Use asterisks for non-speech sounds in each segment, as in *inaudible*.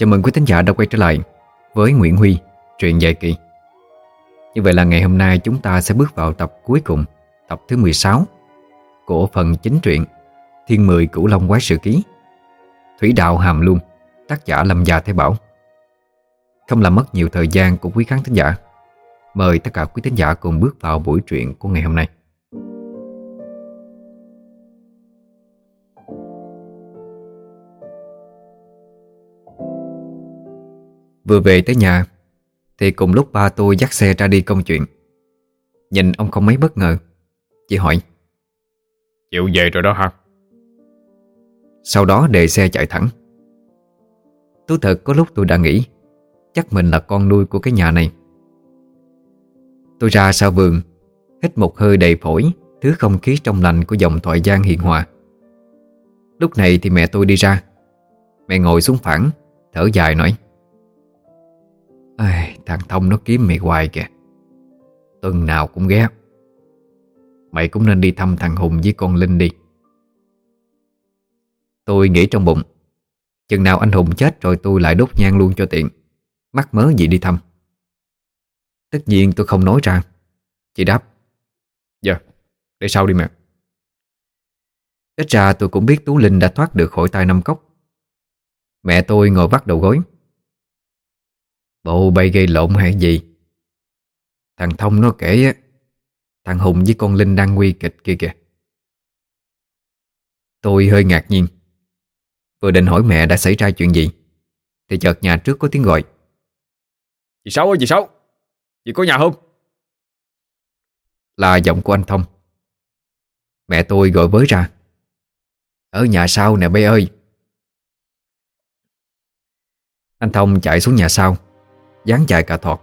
Chào mừng quý thính giả đã quay trở lại với Nguyễn Huy, truyện dài kỳ. Như vậy là ngày hôm nay chúng ta sẽ bước vào tập cuối cùng, tập thứ 16 của phần chính truyện Thiên Mười Cửu Long Quái Sự Ký. Thủy Đạo Hàm Luân, tác giả Lâm Gia Thế Bảo. Không làm mất nhiều thời gian của quý khán thính giả, mời tất cả quý thính giả cùng bước vào buổi truyện của ngày hôm nay. Vừa về tới nhà Thì cùng lúc ba tôi dắt xe ra đi công chuyện. Nhìn ông không mấy bất ngờ Chỉ hỏi. Chịu về rồi đó hả Sau đó đề xe chạy thẳng. Tú thật có lúc tôi đã nghĩ Chắc mình là con nuôi của cái nhà này. Tôi ra sau vườn Hít một hơi đầy phổi Thứ không khí trong lành của dòng thoại gian hiền hòa. Lúc này thì mẹ tôi đi ra. Mẹ ngồi xuống phẳng Thở dài nói Ai, Thằng Thông nó kiếm mày hoài kìa. Tuần nào cũng ghé. Mày cũng nên đi thăm thằng Hùng với con Linh đi. Tôi nghĩ trong bụng Chừng nào anh Hùng chết rồi tôi lại đốt nhang luôn cho tiện. Mắc mớ gì đi thăm? Tất nhiên tôi không nói ra. Chị đáp Dạ, để sau đi mẹ. Ít ra tôi cũng biết Tú Linh đã thoát được khỏi tay năm cốc. Mẹ tôi ngồi bắt đầu gối. Bộ bay gây lộn hay gì? Thằng Thông nó kể á Thằng Hùng với con Linh đang nguy kịch kia kìa. Tôi hơi ngạc nhiên. Vừa định hỏi mẹ đã xảy ra chuyện gì Thì chợt nhà trước có tiếng gọi. Chị Sáu ơi chị Sáu Chị có nhà không? Là giọng của anh Thông. Mẹ tôi gọi với ra. Ở nhà sau nè bé ơi. Anh Thông chạy xuống nhà sau dáng chạy cả thọt.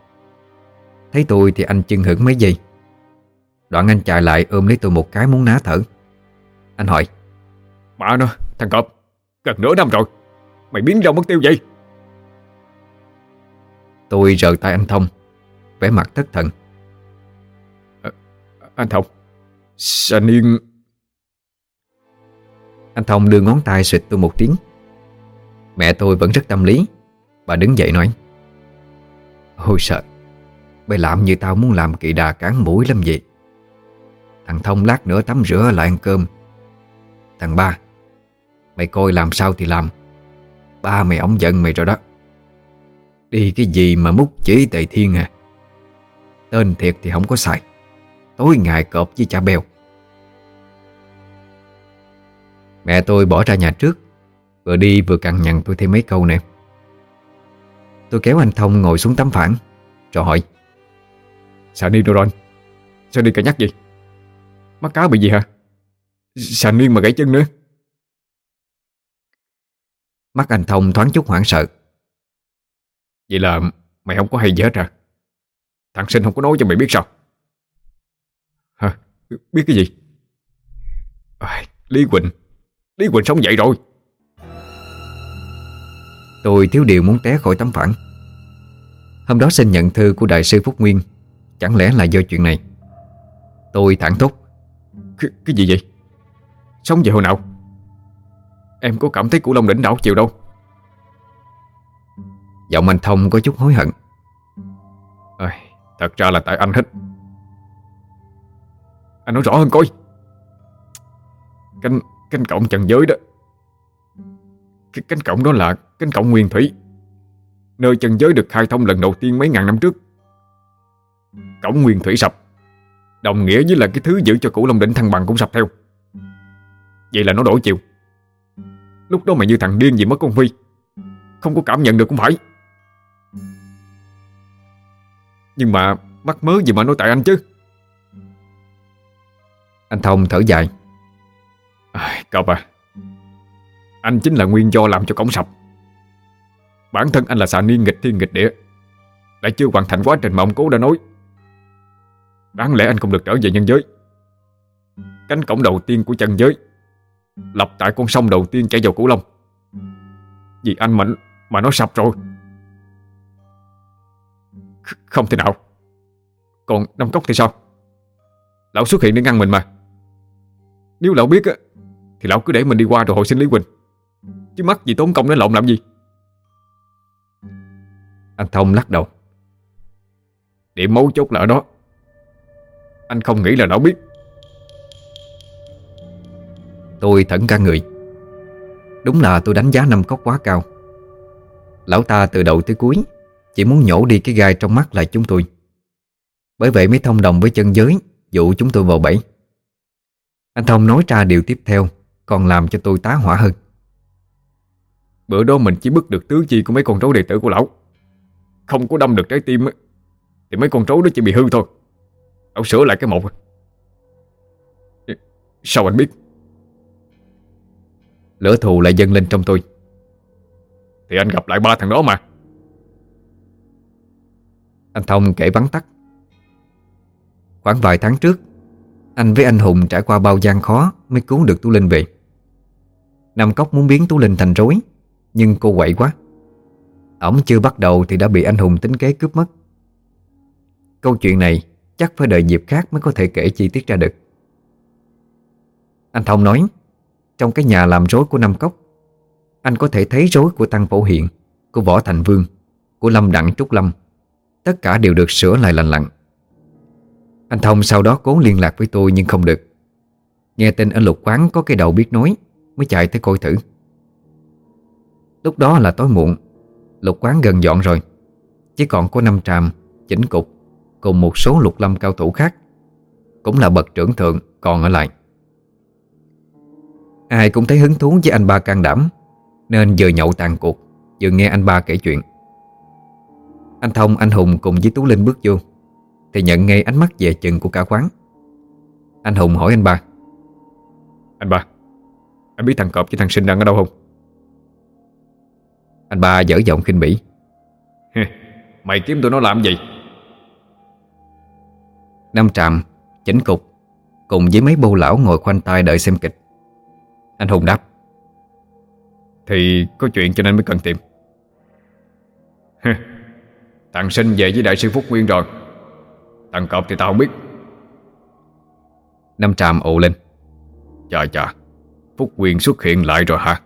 Thấy tôi thì anh chưng hững mấy giây. Đoạn anh chạy lại ôm lấy tôi một cái muốn ná thở. Anh hỏi Bà nó, thằng cọp Gần nửa năm rồi. Mày biến đâu mất tiêu vậy? Tôi rờ tay anh Thông vẻ mặt thất thần. À, Anh Thông Sa Niên Anh Thông đưa ngón tay xịt tôi một tiếng. Mẹ tôi vẫn rất tâm lý. Bà đứng dậy nói Ôi sợ. Mày làm như tao muốn làm kỳ đà cán mũi lắm vậy. Thằng Thông lát nữa tắm rửa lại ăn cơm. Thằng ba, Mày coi làm sao thì làm. Ba mày ổng giận mày rồi đó. Đi cái gì mà múc chỉ tề thiên à? Tên thiệt thì không có xài. Tối ngày cọp với cha bèo. Mẹ tôi bỏ ra nhà trước, Vừa đi vừa cằn nhằn tôi thêm mấy câu nè. Tôi kéo anh Thông ngồi xuống tấm phản. Rồi hỏi Sani đi đâu rồi Sao đi cả nhắc gì? Mắt cá bị gì hả? Sao niên mà gãy chân nữa. Mắt anh Thông thoáng chút hoảng sợ. Vậy là mày không có hay gì hết à? Thằng sinh không có nói cho mày biết sao? Hả? Biết cái gì? À, Lý Quỳnh. Lý Quỳnh sống dậy rồi. Tôi thiếu điều muốn té khỏi tấm phản Hôm đó xin nhận thư của Đại sư Phúc Nguyên. Chẳng lẽ là do chuyện này? Tôi thẳng thốt. Cái, cái gì vậy? Sống về hồi nào? Em có cảm thấy củ Long đỉnh đảo chiều đâu? Giọng anh Thông có chút hối hận. À, Thật ra là tại anh hết. Anh nói rõ hơn coi. Cánh, cánh cổng trần giới đó. Cái cánh cổng đó là cánh cổng nguyên thủy. Nơi chân giới được khai thông lần đầu tiên mấy ngàn năm trước. Cổng nguyên thủy sập. Đồng nghĩa với là cái thứ giữ cho cửu Long Đỉnh thăng bằng cũng sập theo. Vậy là nó đổi chiều. Lúc đó mày như thằng điên gì mất con vi Không có cảm nhận được cũng phải. Nhưng mà mắc mớ gì mà nói tại anh chứ? Anh Thông thở dài. À, Cậu à. Anh chính là nguyên do làm cho cổng sập. Bản thân anh là xà niên nghịch thiên nghịch địa. Lại chưa hoàn thành quá trình mà ông cố đã nói. Đáng lẽ anh không được trở về nhân giới. Cánh cổng đầu tiên của chân giới, Lập tại con sông đầu tiên chảy vào Cửu Long Vì anh mạnh mà nó sập rồi. Không thể nào. Còn Năm Cốc thì sao? Lão xuất hiện để ngăn mình mà. Nếu lão biết á, Thì lão cứ để mình đi qua rồi hồi sinh Lý Quỳnh. Chứ mắc gì tốn công đến lộn làm gì? Anh Thông lắc đầu. Điểm mấu chốt là ở đó. Anh không nghĩ là nó biết. Tôi thẫn cả người. Đúng là tôi đánh giá năm cốc quá cao. Lão ta từ đầu tới cuối Chỉ muốn nhổ đi cái gai trong mắt lại chúng tôi. Bởi vậy mới thông đồng với chân giới Dụ chúng tôi vào bẫy. Anh Thông nói ra điều tiếp theo, Còn làm cho tôi tá hỏa hơn. Bữa đó mình chỉ bức được tứ chi của mấy con rối đệ tử của lão. Không có đâm được trái tim Thì mấy con rối đó chỉ bị hư thôi. Ông sửa lại cái một Sao anh biết? Lửa thù lại dâng lên trong tôi. Thì anh gặp lại ba thằng đó mà. Anh Thông kể vắn tắt. Khoảng vài tháng trước, Anh với anh Hùng trải qua bao gian khó Mới cứu được Tú Linh về. Nam Cốc muốn biến Tú Linh thành rối, Nhưng cô quậy quá. Ổng chưa bắt đầu thì đã bị anh Hùng tính kế cướp mất. Câu chuyện này Chắc phải đợi dịp khác mới có thể kể chi tiết ra được. Anh Thông nói, Trong cái nhà làm rối của Nam Cốc, Anh có thể thấy rối của Tăng Phổ Hiện Của Võ Thành Vương, Của Lâm Đặng Trúc Lâm. Tất cả đều được sửa lại lành lặn. Anh Thông sau đó cố liên lạc với tôi nhưng không được. Nghe tin ở lục quán có cái đầu biết nói, Mới chạy tới coi thử. Lúc đó là tối muộn Lục quán gần dọn rồi. Chỉ còn có năm tràm, chỉnh cục Cùng một số lục lâm cao thủ khác. Cũng là bậc trưởng thượng còn ở lại. Ai cũng thấy hứng thú với anh ba can đảm Nên vừa nhậu tàn cuộc Vừa nghe anh ba kể chuyện. Anh Thông, anh Hùng cùng với Tú Linh bước vô Thì nhận ngay ánh mắt về chừng của cả quán. Anh Hùng hỏi anh ba. Anh ba Anh biết thằng Cọp với thằng Sinh đang ở đâu không? Anh ba dở giọng khinh bỉ. Mày kiếm tụi nó làm gì? Năm trạm, chỉnh cục Cùng với mấy bô lão ngồi khoanh tay đợi xem kịch. Anh Hùng đáp. Thì có chuyện cho nên mới cần tìm. Thằng sinh về với đại sư Phúc Nguyên rồi. Thằng Cọp thì tao không biết. Năm tràm ồ lên. Chà chà Phúc Nguyên xuất hiện lại rồi hả?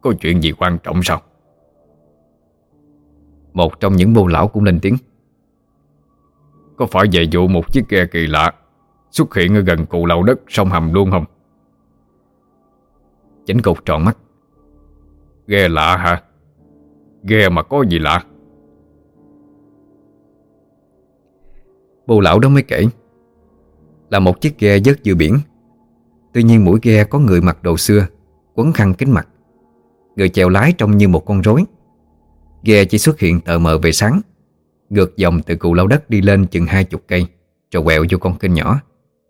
Có chuyện gì quan trọng sao một trong những bô lão cũng lên tiếng. Có phải về vụ một chiếc ghe kỳ lạ Xuất hiện ở gần cụ lầu đất sông Hầm luôn không? Chánh cục tròn mắt. Ghe lạ hả? Ghe mà có gì lạ? Bồ lão đó mới kể. Là một chiếc ghe dớt giữa biển. Tuy nhiên mũi ghe có người mặc đồ xưa, Quấn khăn kính mặt. Người chèo lái trông như một con rối. Ghe chỉ xuất hiện tờ mờ về sáng, Ngược dòng từ cụ lâu đất đi lên chừng hai chục cây, Rồi quẹo vô con kênh nhỏ.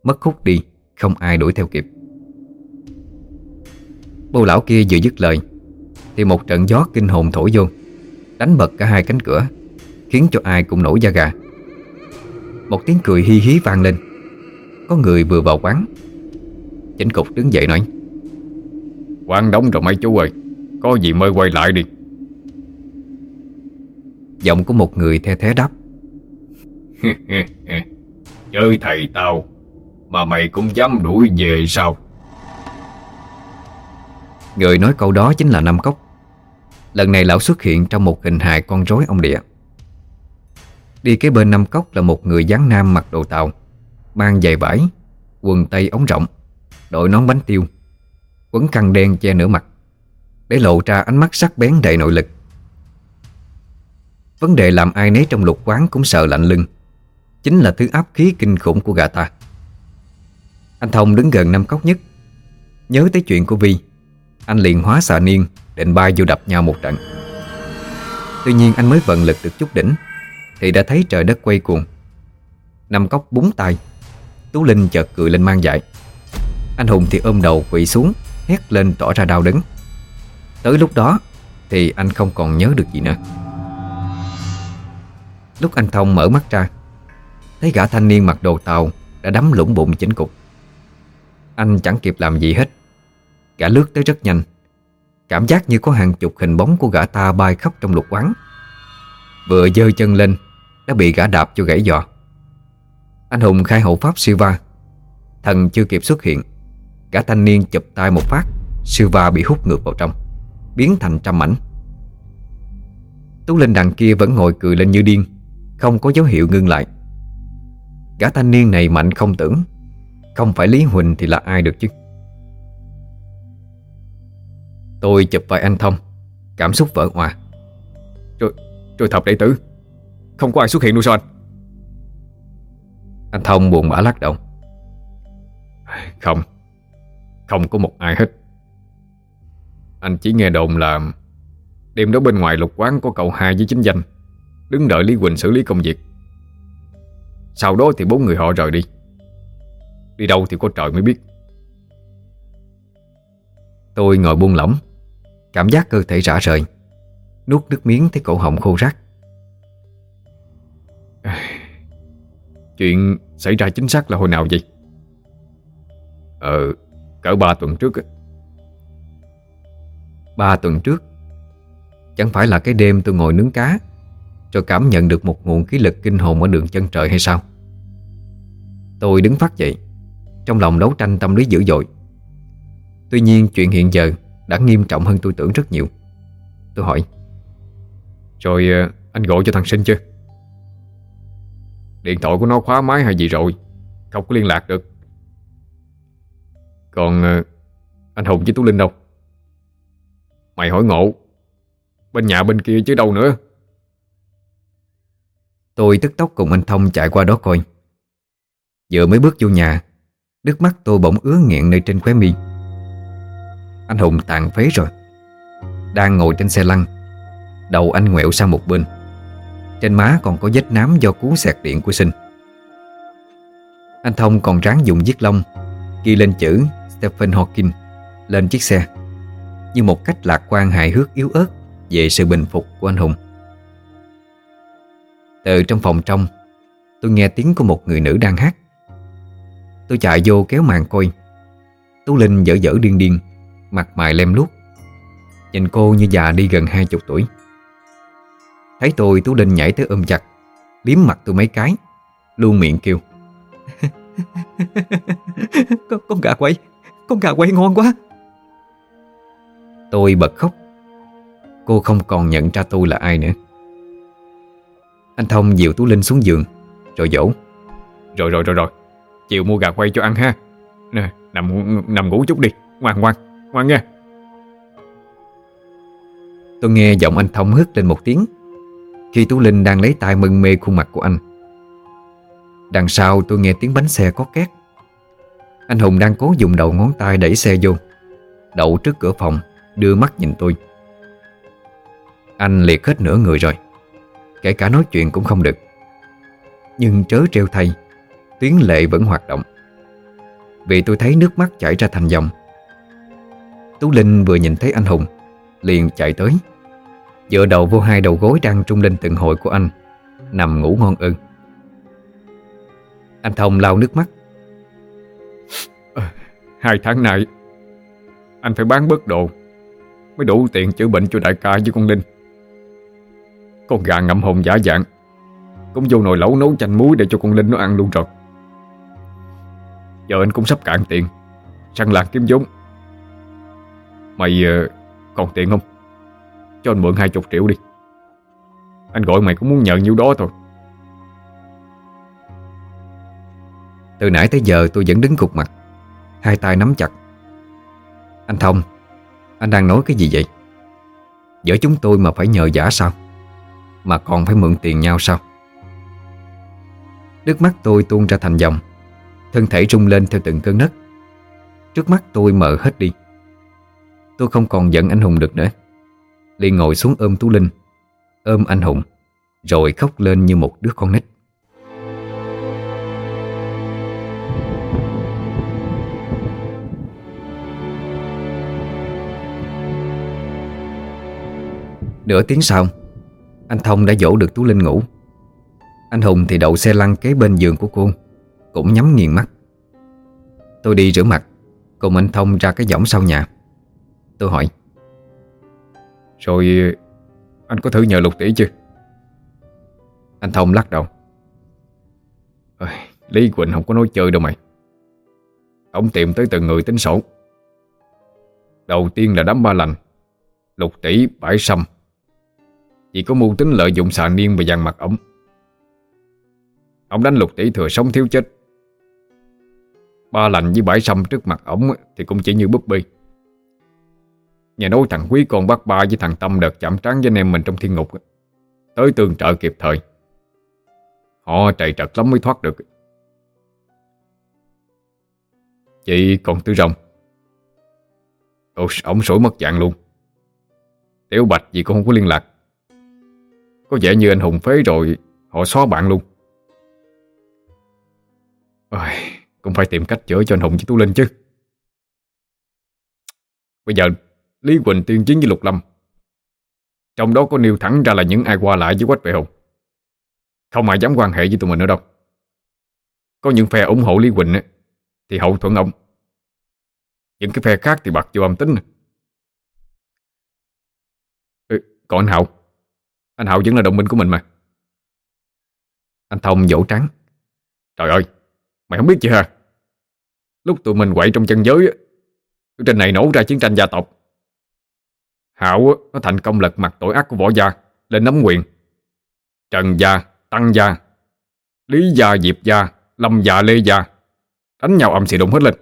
Mất khúc đi, Không ai đuổi theo kịp. Bô lão kia vừa dứt lời, Thì một trận gió kinh hồn thổi vô, Đánh bật cả hai cánh cửa, Khiến cho ai cũng nổi da gà. Một tiếng cười hi hí vang lên. Có người vừa vào quán. Chánh cục đứng dậy nói, Quán đóng rồi mấy chú ơi, Có gì mời quay lại đi. Giọng của một người the thế đáp. *laughs* Chơi thầy tao Mà mày cũng dám đuổi về sao? Người nói câu đó chính là Nam Cốc. Lần này lão xuất hiện trong một hình hài con rối ông địa. Đi kế bên Nam Cốc là một người dáng nam mặc đồ tàu Mang giày vải Quần tây ống rộng Đội nón bánh tiêu Quấn khăn đen che nửa mặt Để lộ ra ánh mắt sắc bén đầy nội lực Vấn đề làm ai nấy trong lục quán cũng sợ lạnh lưng. Chính là thứ áp khí kinh khủng của gà ta. Anh Thông đứng gần Nam Cốc nhất. Nhớ tới chuyện của Vi, Anh liền hóa xà niên, Định bay vô đập nhau một trận. Tuy nhiên anh mới vận lực được chút đỉnh, Thì đã thấy trời đất quay cuồng. Nam Cốc búng tay, Tú Linh chợt cười lên mang dại Anh Hùng thì ôm đầu quỵ xuống, Hét lên tỏ ra đau đớn. Tới lúc đó Thì anh không còn nhớ được gì nữa. Lúc anh Thông mở mắt ra, Thấy gã thanh niên mặc đồ tàu Đã đắm lũng bụng chính cục. Anh chẳng kịp làm gì hết. Gã lướt tới rất nhanh. Cảm giác như có hàng chục hình bóng của gã ta bay khắp trong lục quán. Vừa dơ chân lên, Đã bị gã đạp cho gãy giò. Anh Hùng khai hộ pháp siva, Thần chưa kịp xuất hiện. Gã thanh niên chụp tay một phát, siva bị hút ngược vào trong, Biến thành trăm mảnh. Tú Tú Linh đằng kia vẫn ngồi cười lên như điên. Không có dấu hiệu ngưng lại. Gã thanh niên này mạnh không tưởng Không phải Lý Huỳnh thì là ai được chứ? Tôi chụp vai anh Thông Cảm xúc vỡ hòa. Rồi, rồi thập đệ tử Không có ai xuất hiện đâu sao anh? Anh Thông buồn bã lắc đầu. Không Không có một ai hết. Anh chỉ nghe đồn là Đêm đó bên ngoài lục quán có cậu hai với chính danh. Đứng đợi Lý Quỳnh xử lý công việc. Sau đó thì bốn người họ rời đi. Đi đâu thì có trời mới biết. Tôi ngồi buông lỏng Cảm giác cơ thể rã rời Nuốt nước miếng thấy cổ họng khô rác. *sighs* Chuyện xảy ra chính xác là hồi nào vậy? Ờ, cỡ ba tuần trước Ba tuần trước Chẳng phải là cái đêm tôi ngồi nướng cá. Rồi cảm nhận được một nguồn khí lực kinh hồn ở đường chân trời hay sao? Tôi đứng phát dậy, Trong lòng đấu tranh tâm lý dữ dội. Tuy nhiên chuyện hiện giờ Đã nghiêm trọng hơn tôi tưởng rất nhiều. Tôi hỏi, Rồi ờ, anh gọi cho thằng Sinh chưa? Điện thoại của nó khóa máy hay gì rồi, Không có liên lạc được. Còn ờ, anh Hùng với Tú Linh đâu? Mày hỏi ngộ, Bên nhà bên kia chứ đâu nữa. Tôi tức tốc cùng anh Thông chạy qua đó coi. Vừa mới bước vô nhà, Nước mắt tôi bỗng ứa nghẹn nơi trên khóe mi. Anh Hùng tàn phế rồi. Đang ngồi trên xe lăn, Đầu anh ngoẹo sang một bên. Trên má còn có vết nám do cú sẹt điện của sinh. Anh Thông còn ráng dùng viết lông, Ghi lên chữ Stephen Hawking Lên chiếc xe Như một cách lạc quan hài hước yếu ớt Về sự bình phục của anh Hùng. Từ trong phòng trong Tôi nghe tiếng của một người nữ đang hát. Tôi chạy vô kéo màn coi. Tú Linh dở dở điên điên Mặt mày lem luốc. Nhìn cô như già đi gần hai chục tuổi. Thấy tôi Tú Linh nhảy tới ôm chặt Liếm mặt tôi mấy cái Luôn miệng kêu. *laughs* Con, con gà quay Con gà quay ngon quá. Tôi bật khóc. Cô không còn nhận ra tôi là ai nữa. Anh Thông dìu Tú Linh xuống giường. Rồi dỗ. Rồi rồi rồi rồi. Chiều mua gà quay cho ăn ha. Nè nằm nằm ngủ chút đi. Ngoan ngoan ngoan nghe Tôi nghe giọng anh Thông hứt lên một tiếng. Khi Tú Linh đang lấy tay mân mê khuôn mặt của anh Đằng sau tôi nghe tiếng bánh xe có két. Anh Hùng đang cố dùng đầu ngón tay đẩy xe vô Đậu trước cửa phòng Đưa mắt nhìn tôi. Anh liệt hết nửa người rồi Kể cả nói chuyện cũng không được. Nhưng trớ treo thay Tuyến lệ vẫn hoạt động. Vì tôi thấy nước mắt chảy ra thành dòng. Tú Linh vừa nhìn thấy anh Hùng, Liền chạy tới. Dựa đầu vô hai đầu gối đang trung lên từng hồi của anh, Nằm ngủ ngon ưng Anh Thông lau nước mắt. Ờ, hai tháng nay, Anh phải bán bớt đồ, Mới đủ tiền chữa bệnh cho đại ca với con Linh. Con gà ngậm hồn giả dạng. Cũng vô nồi lẩu nấu chanh muối Để cho con Linh nó ăn luôn rồi. Giờ anh cũng sắp cạn tiền, Săn lạc kiếm vốn. Mày ờ, còn tiền không? Cho anh mượn hai chục triệu đi. Anh gọi mày cũng muốn nhận nhiêu đó thôi. Từ nãy tới giờ tôi vẫn đứng cục mặt, Hai tay nắm chặt. Anh Thông, Anh đang nói cái gì vậy? Giữa chúng tôi mà phải nhờ giả sao? Mà còn phải mượn tiền nhau sao? Nước mắt tôi tuôn ra thành dòng, Thân thể rung lên theo từng cơn nấc. Trước mắt tôi mờ hết đi. Tôi không còn giận anh Hùng được nữa. Liền ngồi xuống ôm Tú Linh, Ôm anh Hùng, Rồi khóc lên như một đứa con nít. Nửa tiếng sau anh Thông đã dỗ được Tú Linh ngủ. Anh Hùng thì đậu xe lăn kế bên giường của cô, Cũng nhắm nghiền mắt. Tôi đi rửa mặt, Cùng anh Thông ra cái võng sau nhà. Tôi hỏi, Rồi, anh có thử nhờ lục tỷ chưa? Anh Thông lắc đầu Lý Quỳnh không có nói chơi đâu mày. Ông tìm tới từng người tính sổ. Đầu tiên là đám ba lành, Lục tỷ bãi sâm. Chỉ có mưu tính lợi dụng xà niên và dằn mặt ổng. Ông đánh lục tỷ thừa sống thiếu chết. Ba lành với bãi sâm trước mặt ổng Thì cũng chỉ như búp bê. Nhà nói thằng Quý còn bắt ba với thằng Tâm đợt chạm trán với anh em mình trong thiên ngục Tới tương trợ kịp thời. Họ chạy trật lắm mới thoát được. Chị còn tư rồng. Ôi, ổng sổi mất dạng luôn. Tiểu Bạch gì cũng không có liên lạc. Có vẻ như anh Hùng phế rồi Họ xóa bạn luôn. Ôi, Cũng phải tìm cách chữa cho anh Hùng với Tú Linh chứ. Bây giờ Lý Quỳnh tiên chiến với Lục Lâm. Trong đó có nêu thẳng ra là những ai qua lại với Quách Vệ Hùng. Không ai dám quan hệ với tụi mình nữa đâu. Có những phe ủng hộ Lý Quỳnh Thì hậu thuẫn ông. Những cái phe khác thì bật vô âm tính ừ, Còn anh Hậu? Anh Hậu vẫn là đồng minh của mình mà. Anh Thông vỗ trắng Trời ơi Mày không biết gì hả? Lúc tụi mình quậy trong chân giới Trên này nổ ra chiến tranh gia tộc. Hảo nó thành công lật mặt tội ác của võ gia Lên nắm quyền. Trần gia, Tăng gia Lý gia, Diệp gia, Lâm gia, Lê gia Đánh nhau âm xì đụng hết lên.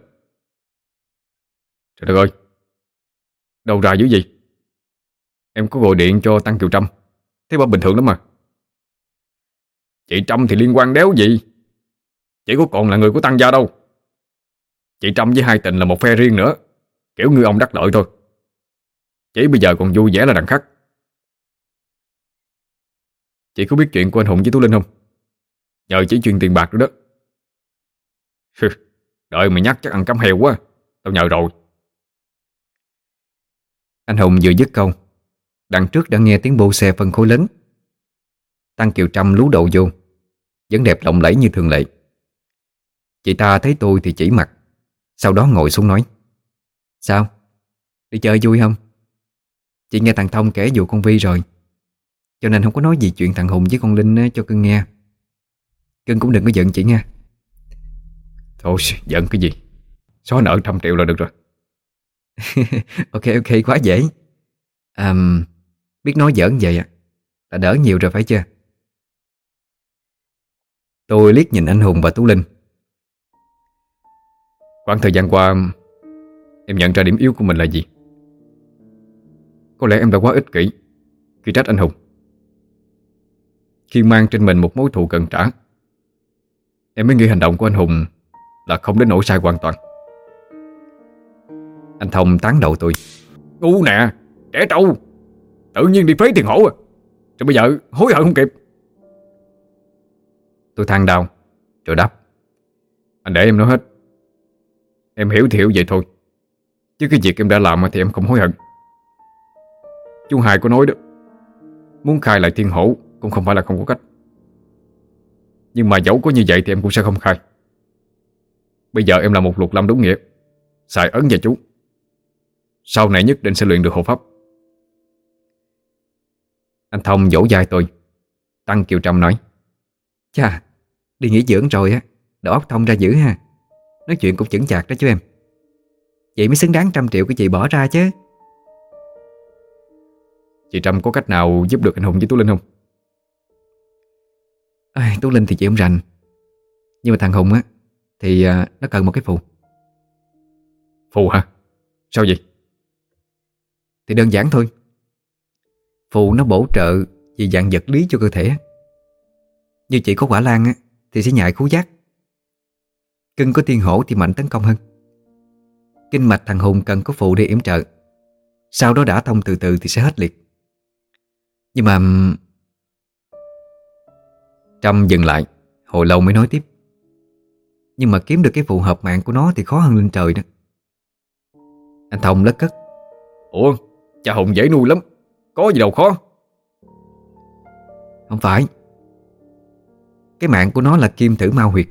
Trời đất ơi Đâu ra dữ gì Em có gọi điện cho Tăng Kiều Trâm. Thế bà bình thường lắm mà. Chị Trâm thì liên quan đéo gì? Chỉ có còn là người của Tăng gia đâu. Chị Trâm với hai tình là một phe riêng nữa. Kiểu ngư ông đắc lợi thôi. Chỉ bây giờ còn vui vẻ là đằng khắc Chị có biết chuyện của anh Hùng với Tú Linh không? Nhờ chỉ chuyện tiền bạc nữa đó. Đợi mày nhắc chắc ăn cắm heo quá. Tao nhờ rồi. Anh Hùng vừa dứt câu Đằng trước đã nghe tiếng bô xe phân khối lớn. Tăng Kiều Trâm lú đầu vô. Vẫn đẹp lộng lẫy như thường lệ. Chị ta thấy tôi thì chỉ mặt. Sau đó ngồi xuống nói. Sao? Đi chơi vui không? Chị nghe thằng Thông kể vụ con Vi rồi. Cho nên không có nói gì chuyện thằng Hùng với con Linh cho cưng nghe. Cưng cũng đừng có giận chị nha. Thôi giận cái gì? Xóa nợ trăm triệu là được rồi. *laughs* Ok ok quá dễ. Um, Biết nói giỡn vậy à Là đỡ nhiều rồi phải chưa? Tôi liếc nhìn anh Hùng và Tú Linh. Khoảng thời gian qua, Em nhận ra điểm yếu của mình là gì? Có lẽ em đã quá ích kỷ Khi trách anh Hùng. Khi mang trên mình một mối thù cần trả, Em mới nghĩ hành động của anh Hùng Là không đến nỗi sai hoàn toàn. Anh Thông tán đầu tôi. Ngu nè, Trẻ trâu! Tự nhiên đi phế tiền hổ à. Rồi bây giờ hối hận không kịp. Tôi than đau, Rồi đáp. Anh để em nói hết. Em hiểu thì hiểu vậy thôi. Chứ cái việc em đã làm thì em không hối hận. Chú Hai có nói đó, Muốn khai lại thiên hổ Cũng không phải là không có cách. Nhưng mà dẫu có như vậy thì em cũng sẽ không khai. Bây giờ em là một lục lâm đúng nghĩa, Xài ấn và chú. Sau này nhất định sẽ luyện được hộ pháp. Anh Thông vỗ vai tôi. Tăng Kiều Trâm nói Chà, đi nghỉ dưỡng rồi á Đầu óc thông ra dữ ha. Nói chuyện cũng chững chạc đó chú em. Vậy mới xứng đáng trăm triệu của chị bỏ ra chứ. Chị Trâm có cách nào giúp được anh Hùng với Tú Linh không? À, Tú Linh thì chị không rành. Nhưng mà thằng Hùng á Thì à, nó cần một cái phù. Phù hả? Sao vậy? Thì đơn giản thôi Phụ nó bổ trợ Về dạng vật lý cho cơ thể. Như chị có quả lan á, Thì sẽ nhại khú giác. Cưng có tiên hổ thì mạnh tấn công hơn. Kinh mạch thằng Hùng cần có phụ để yểm trợ. Sau đó đã thông từ từ thì sẽ hết liệt. Nhưng mà Trâm dừng lại, Hồi lâu mới nói tiếp. Nhưng mà kiếm được cái phù hợp mạng của nó Thì khó hơn lên trời đó. Anh Thông lất cất. Ủa, cha Hùng dễ nuôi lắm. Có gì đâu khó. Không phải. Cái mạng của nó là kim thử ma huyệt,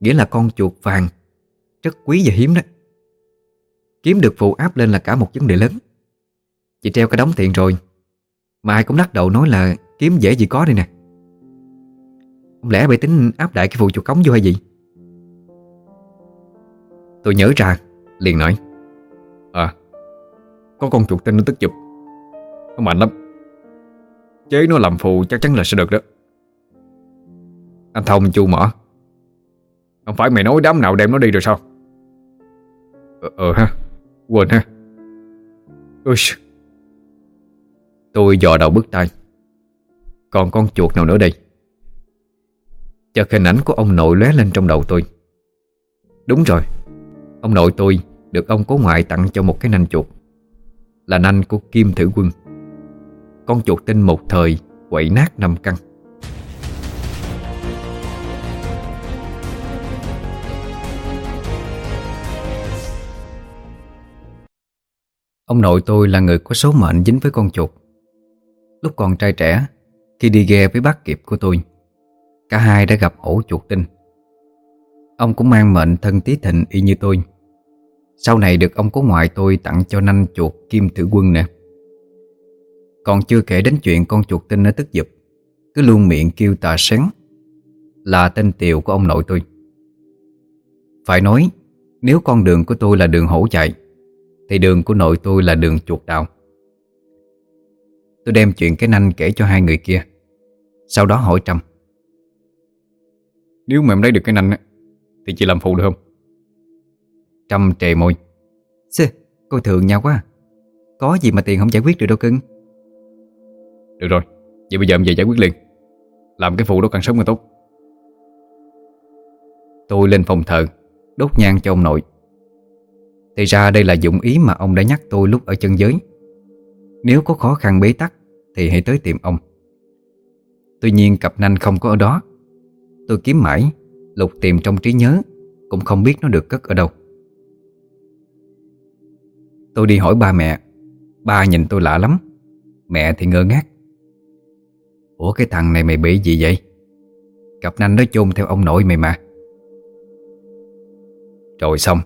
Nghĩa là con chuột vàng, Rất quý và hiếm đó Kiếm được phụ áp lên là cả một vấn đề lớn. Chị treo cả đống tiền rồi, Mà ai cũng lắc đầu nói là Kiếm dễ gì có đây nè. Không lẽ bày tính áp đại cái vụ chuột cống vô hay gì? Tôi nhớ ra, Liền nói. À Có con chuột tên nó tức chụp nó mạnh lắm. Chế nó làm phù chắc chắn là sẽ được đó. Anh Thông chu mở Không phải mày nói đám nào đem nó đi rồi sao? Ờ, ờ ha. Quên ha. Ui. Tôi dò đầu bước tay. Còn con chuột nào nữa đây? Chợt hình ảnh của ông nội lóe lên trong đầu tôi. Đúng rồi. Ông nội tôi được ông cố ngoại tặng cho một cái nanh chuột. Là nanh của Kim Thử Quân. Con chuột tinh một thời, quậy nát năm căn. Ông nội tôi là người có số mệnh dính với con chuột. Lúc còn trai trẻ, Khi đi ghe với bác kiệp của tôi, Cả hai đã gặp ổ chuột tinh. Ông cũng mang mệnh thân tí thịnh y như tôi. Sau này được ông cố ngoại tôi tặng cho nanh chuột kim thử quân nè. Còn chưa kể đến chuyện con chuột tinh nó tức giật. Cứ luôn miệng kêu tà sén. Là tên tiều của ông nội tôi. Phải nói Nếu con đường của tôi là đường hổ chạy Thì đường của nội tôi là đường chuột đào. Tôi đem chuyện cái nanh kể cho hai người kia. Sau đó hỏi Trâm. Nếu mà em lấy được cái nanh Thì chị làm phụ được không? Trâm trề môi. Xê, coi thường nhau quá. Có gì mà tiền không giải quyết được đâu cưng được rồi, Vậy bây giờ em về giải quyết liền. Làm cái phụ đó càng sớm càng tốt. Tôi lên phòng thờ, Đốt nhang cho ông nội. Thì ra đây là dụng ý mà ông đã nhắc tôi lúc ở chân giới. Nếu có khó khăn bế tắc, Thì hãy tới tìm ông. Tuy nhiên cặp nanh không có ở đó. Tôi kiếm mãi, Lục tìm trong trí nhớ, Cũng không biết nó được cất ở đâu. Tôi đi hỏi ba mẹ. Ba nhìn tôi lạ lắm. Mẹ thì ngơ ngác. Ủa, cái thằng này mày bị gì vậy? Cặp nanh nó chôn theo ông nội mày mà. Rồi xong.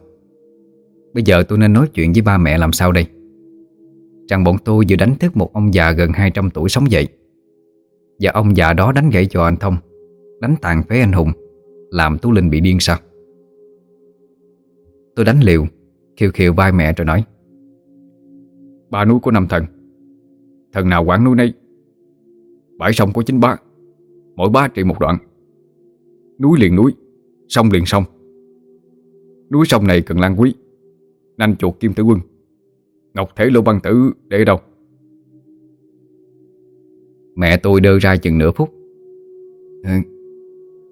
Bây giờ tôi nên nói chuyện với ba mẹ làm sao đây? Rằng bọn tôi vừa đánh thức một ông già gần 200 tuổi sống dậy. Và ông già đó đánh gãy cho anh Thông, Đánh tàn phế anh Hùng, Làm Tú Linh bị điên sao? Tôi đánh liều Khiêu khiêu vai mẹ rồi nói. Ba núi của năm thần. Thần nào quản núi nấy Bãi sông có chính ba Mỗi ba trị một đoạn. Núi liền núi Sông liền sông. Núi sông này cần lan quý Nanh chuột kim tử quân. Ngọc thể lô băng tử để đâu? Mẹ tôi đơ ra chừng nửa phút. Ừ,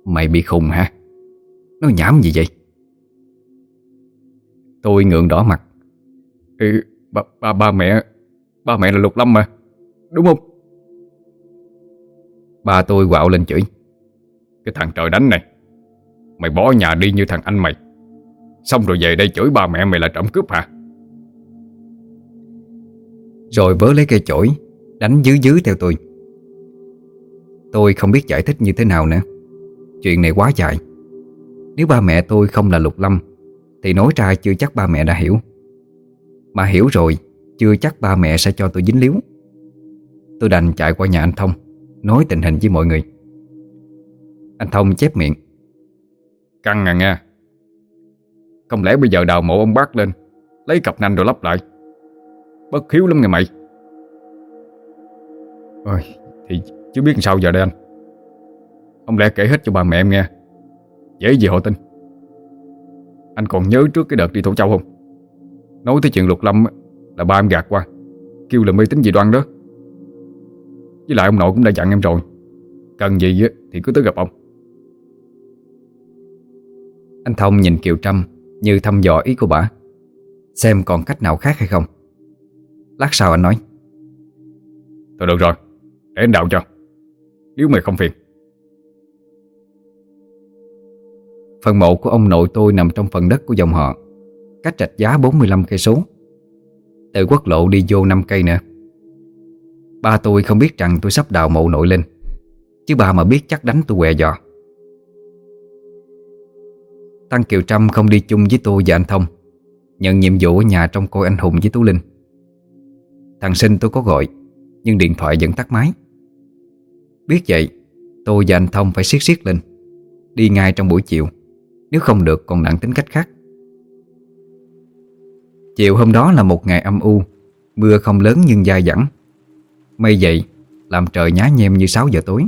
Mày bị khùng hả? Nó nhảm gì vậy? Tôi ngượng đỏ mặt. Ừ, ba, ba, ba mẹ Ba mẹ là Lục Lâm mà Đúng không Ba tôi quạo lên chửi. Cái thằng trời đánh này, Mày bỏ nhà đi như thằng anh mày. Xong rồi về đây chửi ba mẹ mày là trộm cướp hả? Rồi vớ lấy cây chổi, Đánh dứ dứ theo tôi. Tôi không biết giải thích như thế nào nữa. Chuyện này quá dài. Nếu ba mẹ tôi không là Lục Lâm, Thì nói ra chưa chắc ba mẹ đã hiểu. Mà hiểu rồi, Chưa chắc ba mẹ sẽ cho tôi dính líu. Tôi đành chạy qua nhà anh Thông. Nói tình hình với mọi người. Anh Thông chép miệng. Căng à nha Không lẽ bây giờ đào mộ ông bác lên Lấy cặp nanh rồi lắp lại? Bất hiếu lắm nghe mày. Ôi. Thì chứ biết làm sao giờ đây anh? Ông lẽ kể hết cho bà mẹ em nghe? Dễ gì họ tin? Anh còn nhớ trước cái đợt đi Thổ Châu không? Nói tới chuyện Lục Lâm Là ba em gạt qua Kêu là mê tín dị đoan đó Với lại ông nội cũng đã dặn em rồi. Cần gì thì cứ tới gặp ông. Anh Thông nhìn Kiều Trâm Như thăm dò ý của bà. Xem còn cách nào khác hay không. Lát sau anh nói. Thôi được rồi Để anh đạo cho. Nếu mày không phiền. Phần mộ của ông nội tôi nằm trong phần đất của dòng họ. Cách rạch giá 45 cây số. Từ quốc lộ đi vô 5 cây nữa Ba tôi không biết rằng tôi sắp đào mộ nội lên Chứ bà mà biết chắc đánh tôi què dò Tăng Kiều Trâm không đi chung với tôi và anh Thông, Nhận nhiệm vụ ở nhà trong coi anh Hùng với Tú Linh. Thằng sinh tôi có gọi, Nhưng điện thoại vẫn tắt máy. Biết vậy, Tôi và anh Thông phải siết siết lên, Đi ngay trong buổi chiều, Nếu không được còn nặng tính cách khác. Chiều hôm đó là một ngày âm u, Mưa không lớn nhưng dai dẳng. Mây dậy Làm trời nhá nhem như 6 giờ tối.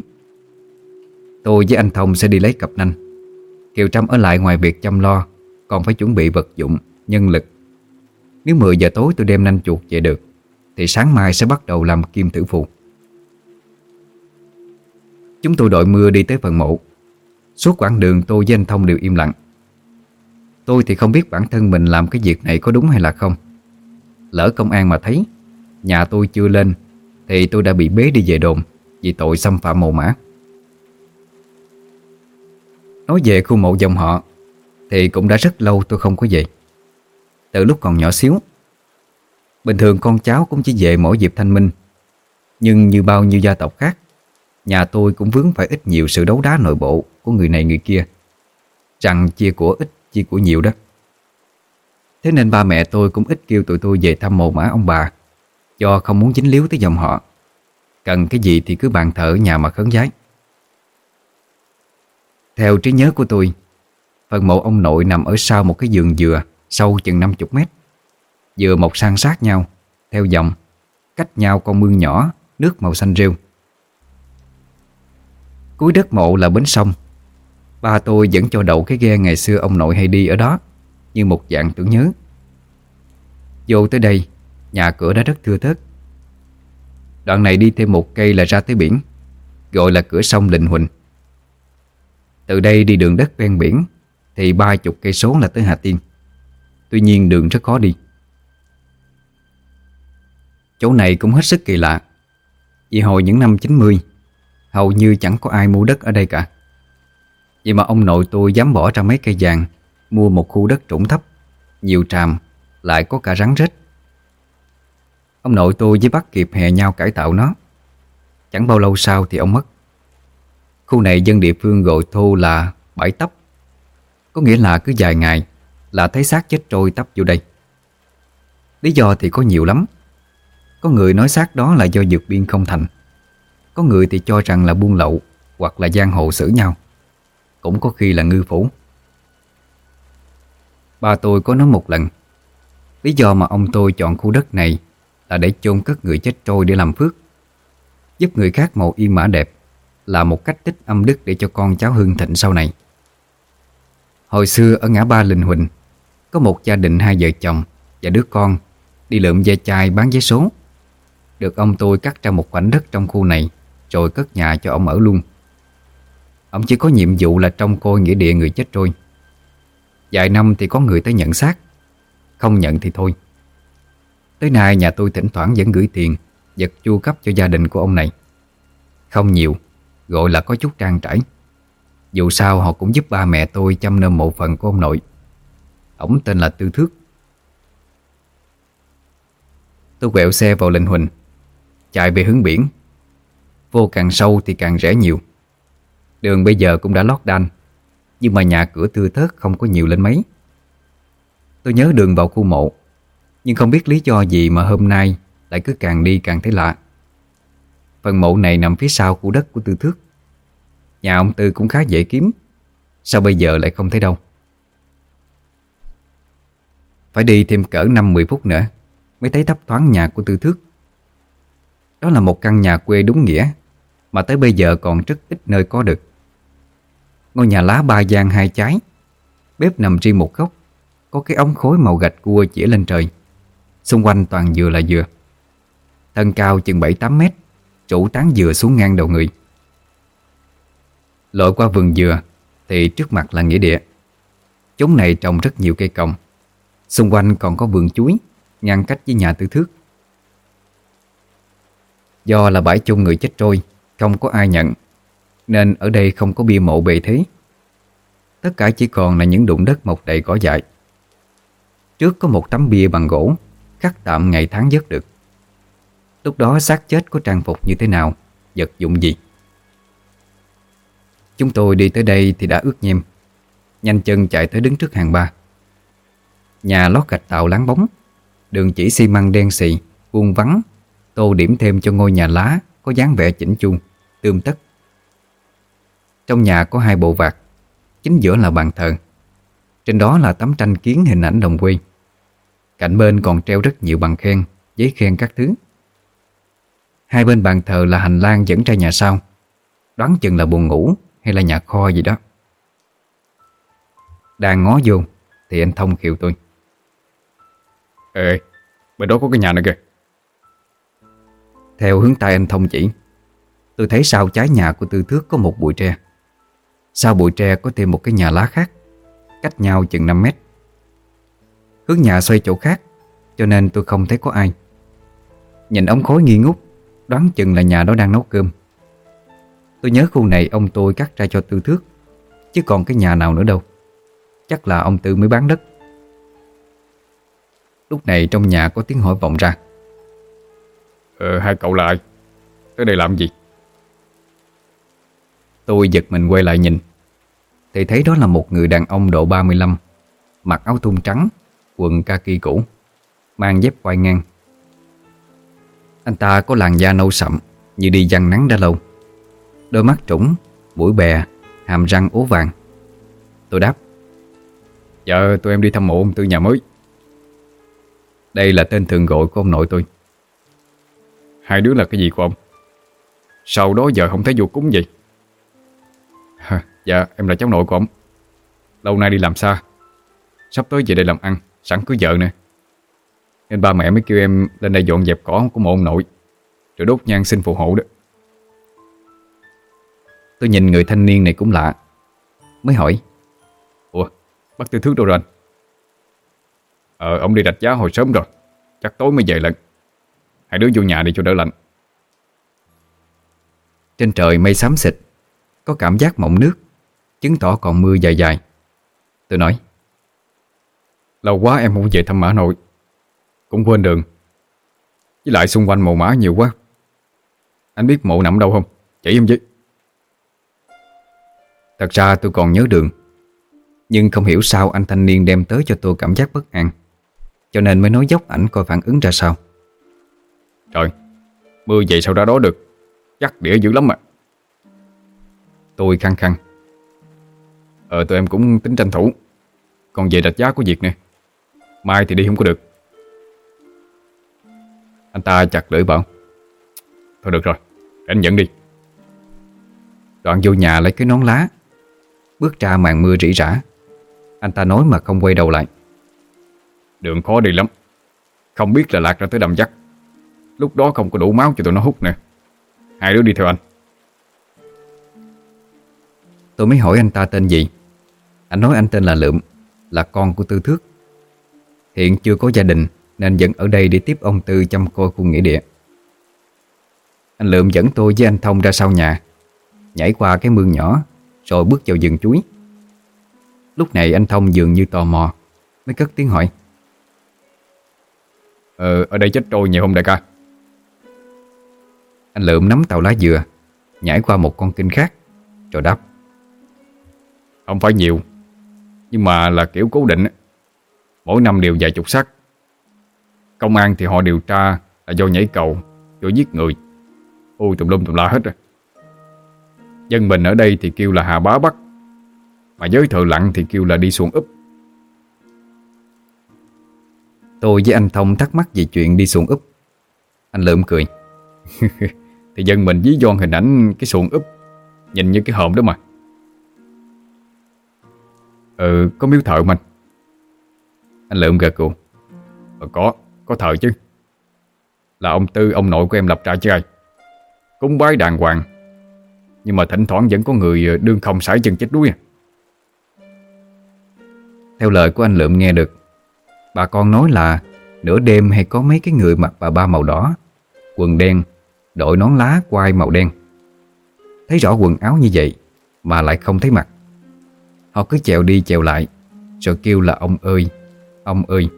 Tôi với anh Thông sẽ đi lấy cặp nanh. Kiều Trâm ở lại ngoài việc chăm lo Còn phải chuẩn bị vật dụng, nhân lực. Nếu 10 giờ tối tôi đem nanh chuột về được Thì sáng mai sẽ bắt đầu làm kim tử phụ. Chúng tôi đội mưa đi tới phần mộ. Suốt quãng đường tôi với anh Thông đều im lặng. Tôi thì không biết bản thân mình làm cái việc này có đúng hay là không. Lỡ công an mà thấy Nhà tôi chưa lên thì tôi đã bị bế đi về đồn Vì tội xâm phạm mồ mã. Nói về khu mộ dòng họ, Thì cũng đã rất lâu tôi không có về. Từ lúc còn nhỏ xíu, Bình thường con cháu cũng chỉ về mỗi dịp thanh minh. Nhưng như bao nhiêu gia tộc khác, Nhà tôi cũng vướng phải ít nhiều sự đấu đá nội bộ Của người này người kia. Rằng chia của ít, chia của nhiều đó. Thế nên ba mẹ tôi cũng ít kêu tụi tôi về thăm mộ mã ông bà. Do không muốn dính líu tới dòng họ. Cần cái gì thì cứ bàn thở ở nhà mà khấn giái Theo trí nhớ của tôi, Phần mộ ông nội nằm ở sau một cái giường dừa Sâu chừng 50 mét. Dừa mọc san sát nhau, Theo dòng, Cách nhau con mương nhỏ, Nước màu xanh rêu. Cuối đất mộ là bến sông. Ba tôi vẫn cho đậu cái ghe ngày xưa ông nội hay đi ở đó, Như một dạng tưởng nhớ. Vô tới đây Nhà cửa đã rất thưa thớt. Đoạn này đi thêm một cây là ra tới biển, Gọi là cửa sông Lình Huỳnh. Từ đây đi đường đất ven biển, Thì ba chục cây số là tới Hà Tiên. Tuy nhiên đường rất khó đi. Chỗ này cũng hết sức kỳ lạ. Vì hồi những năm 90 Hầu như chẳng có ai mua đất ở đây cả. Vậy mà ông nội tôi dám bỏ ra mấy cây vàng, Mua một khu đất trũng thấp, Nhiều tràm, Lại có cả rắn rết. Ông nội tôi với bác kịp hè nhau cải tạo nó. Chẳng bao lâu sau thì ông mất. Khu này dân địa phương gọi thô là bãi tấp. Có nghĩa là cứ vài ngày Là thấy xác chết trôi tấp vô đây. Lý do thì có nhiều lắm. Có người nói xác đó là do dược biên không thành. Có người thì cho rằng là buôn lậu Hoặc là giang hồ xử nhau. Cũng có khi là ngư phủ. Ba tôi có nói một lần. Lý do mà ông tôi chọn khu đất này là để chôn cất người chết trôi để làm phước. Giúp người khác màu y mã đẹp Là một cách tích âm đức để cho con cháu hương thịnh sau này. Hồi xưa ở ngã ba Linh Huỳnh, Có một gia đình hai vợ chồng Và đứa con Đi lượm ve chai bán vé số. Được ông tôi cắt ra một khoảnh đất trong khu này Rồi cất nhà cho ông ở luôn. Ông chỉ có nhiệm vụ là trông coi nghĩa địa người chết trôi. Vài năm thì có người tới nhận xác, Không nhận thì thôi. Tới nay nhà tôi thỉnh thoảng vẫn gửi tiền, Vật chu cấp cho gia đình của ông này. Không nhiều, Gọi là có chút trang trải. Dù sao họ cũng giúp ba mẹ tôi chăm nom một phần của ông nội. Ông tên là Tư Thước. Tôi quẹo xe vào Linh Huỳnh, Chạy về hướng biển. Vô càng sâu thì càng rẻ nhiều. Đường bây giờ cũng đã lót đan Nhưng mà nhà cửa thưa thớt không có nhiều lên mấy. Tôi nhớ đường vào khu mộ nhưng không biết lý do gì mà hôm nay Lại cứ càng đi càng thấy lạ. Phần mộ này nằm phía sau khu đất của Tư Thước. Nhà ông Tư cũng khá dễ kiếm. Sao bây giờ lại không thấy đâu? Phải đi thêm cỡ 5-10 phút nữa Mới thấy thấp thoáng nhà của Tư Thước. Đó là một căn nhà quê đúng nghĩa Mà tới bây giờ còn rất ít nơi có được. Ngôi nhà lá ba gian hai trái, Bếp nằm riêng một góc, Có cái ống khối màu gạch cua chỉ lên trời. Xung quanh toàn dừa là dừa. Thân cao chừng 7-8 mét chủ tán dừa xuống ngang đầu người. Lội qua vườn dừa Thì trước mặt là nghĩa địa. Chúng này trồng rất nhiều cây còng Xung quanh còn có vườn chuối, Ngăn cách với nhà tư thước. Do là bãi chung người chết trôi, Không có ai nhận, Nên ở đây không có bia mộ bề thế. Tất cả chỉ còn là những đụng đất mọc đầy cỏ dại. Trước có một tấm bia bằng gỗ Khắc tạm ngày tháng giấc được. Lúc đó xác chết có trang phục như thế nào, Vật dụng gì? Chúng tôi đi tới đây thì đã ướt nhem Nhanh chân chạy tới đứng trước hàng ba. Nhà lót gạch tạo láng bóng, Đường chỉ xi măng đen xì, Vuông vắng, Tô điểm thêm cho ngôi nhà lá Có dáng vẻ chỉnh chu, Tươm tất. Trong nhà có hai bộ vạt, Chính giữa là bàn thờ. Trên đó là tấm tranh kiến hình ảnh đồng quê. Cạnh bên còn treo rất nhiều bằng khen Giấy khen các thứ. Hai bên bàn thờ là hành lang dẫn ra nhà sau. Đoán chừng là buồn ngủ Hay là nhà kho gì đó. Đang ngó vô Thì anh Thông khiệu tôi. Ê Bên đó có cái nhà nữa kìa. Theo hướng tay anh Thông chỉ Tôi thấy sau trái nhà của Tư Thước có một bụi tre. Sau bụi tre có thêm một cái nhà lá khác Cách nhau chừng 5 mét Hướng nhà xoay chỗ khác Cho nên tôi không thấy có ai. Nhìn ống khói nghi ngút Đoán chừng là nhà đó đang nấu cơm. Tôi nhớ khu này ông tôi cắt ra cho Tư Thước Chứ còn cái nhà nào nữa đâu. Chắc là ông Tư mới bán đất. Lúc này trong nhà có tiếng hỏi vọng ra. Ờ hai cậu lại Tới đây làm gì? Tôi giật mình quay lại nhìn. Thì thấy đó là một người đàn ông độ 35 Mặc áo thun trắng Quần kaki cũ Mang dép quai ngang. Anh ta có làn da nâu sậm Như đi dằn nắng đã lâu. Đôi mắt trũng, mũi bè Hàm răng ố vàng. Tôi đáp Dạ tụi em đi thăm mộ ông Tư nhà mới. Đây là tên thường gọi của ông nội tôi. Hai đứa là cái gì của ông? Sau đó giờ không thấy vô cúng gì Dạ em là cháu nội của ông. Lâu nay đi làm xa Sắp tới về đây làm ăn Sẵn cưới vợ nè. Nên ba mẹ mới kêu em lên đây dọn dẹp cỏ của mộ ông nội, Rồi đốt nhang xin phù hộ đó. Tôi nhìn người thanh niên này cũng lạ, Mới hỏi, Ủa bác tư thước đâu rồi anh? Ờ ông đi đặt giá hồi sớm rồi, Chắc tối mới về lần Hai đứa vô nhà đi cho đỡ lạnh. Trên trời mây xám xịt, Có cảm giác mộng nước, Chứng tỏ còn mưa dài dài. Tôi nói Lâu quá em không về thăm mã nội. Cũng quên đường. Với lại xung quanh mồ mã nhiều quá. Anh biết mộ nằm đâu không? Chỉ em với. Thật ra tôi còn nhớ đường. Nhưng không hiểu sao anh thanh niên đem tới cho tôi cảm giác bất an. Cho nên mới nói dốc ảnh coi phản ứng ra sao. Trời, Mưa vậy sao ra đó được. Chắc đĩa dữ lắm mà Tôi khăng khăng. Ờ tụi em cũng tính tranh thủ. Còn về đặt giá của việc nè. Mai thì đi không có được. Anh ta chặt lưỡi bảo, Thôi được rồi để Anh dẫn đi. Đoạn vô nhà lấy cái nón lá, Bước ra màn mưa rỉ rả. Anh ta nói mà không quay đầu lại. Đường khó đi lắm, Không biết là lạc ra tới đầm dắt Lúc đó không có đủ máu cho tụi nó hút nè. Hai đứa đi theo anh. Tôi mới hỏi anh ta tên gì. Anh nói anh tên là Lượm, Là con của Tư Thước. Hiện chưa có gia đình Nên vẫn ở đây để tiếp ông Tư chăm coi khu nghĩa địa. Anh Lượm dẫn tôi với anh Thông ra sau nhà. Nhảy qua cái mương nhỏ Rồi bước vào rừng chuối. Lúc này anh Thông dường như tò mò Mới cất tiếng hỏi. Ờ ở đây chết trôi nhiều không đại ca? Anh Lượm nắm tàu lá dừa Nhảy qua một con kinh khác Rồi đáp. Không phải nhiều Nhưng mà là kiểu cố định Mỗi năm đều vài chục xác. Công an thì họ điều tra Là do nhảy cầu Do giết người. Ôi tùm lum tùm la hết rồi. Dân mình ở đây thì kêu là hà bá bắt Mà giới thợ lặng thì kêu là đi xuồng úp. Tôi với anh Thông thắc mắc về chuyện đi xuồng úp. Anh Lượm cười. *laughs* Thì dân mình ví von hình ảnh cái xuồng úp Nhìn như cái hòm đó mà. Ừ có miếu thợ mình anh Lượm gật gù Ờ, có, có thợ chứ. Là ông Tư, ông nội của em lập ra chứ ai? Cúng bái đàng hoàng. Nhưng mà thỉnh thoảng vẫn có người ờ, đương không sải chân chết đuối à. Theo lời của anh Lượm nghe được Bà con nói là Nửa đêm hay có mấy cái người mặc bà ba màu đỏ Quần đen Đội nón lá quai màu đen. Thấy rõ quần áo như vậy Mà lại không thấy mặt. Họ cứ chèo đi chèo lại Rồi kêu là ông ơi Ông ơi.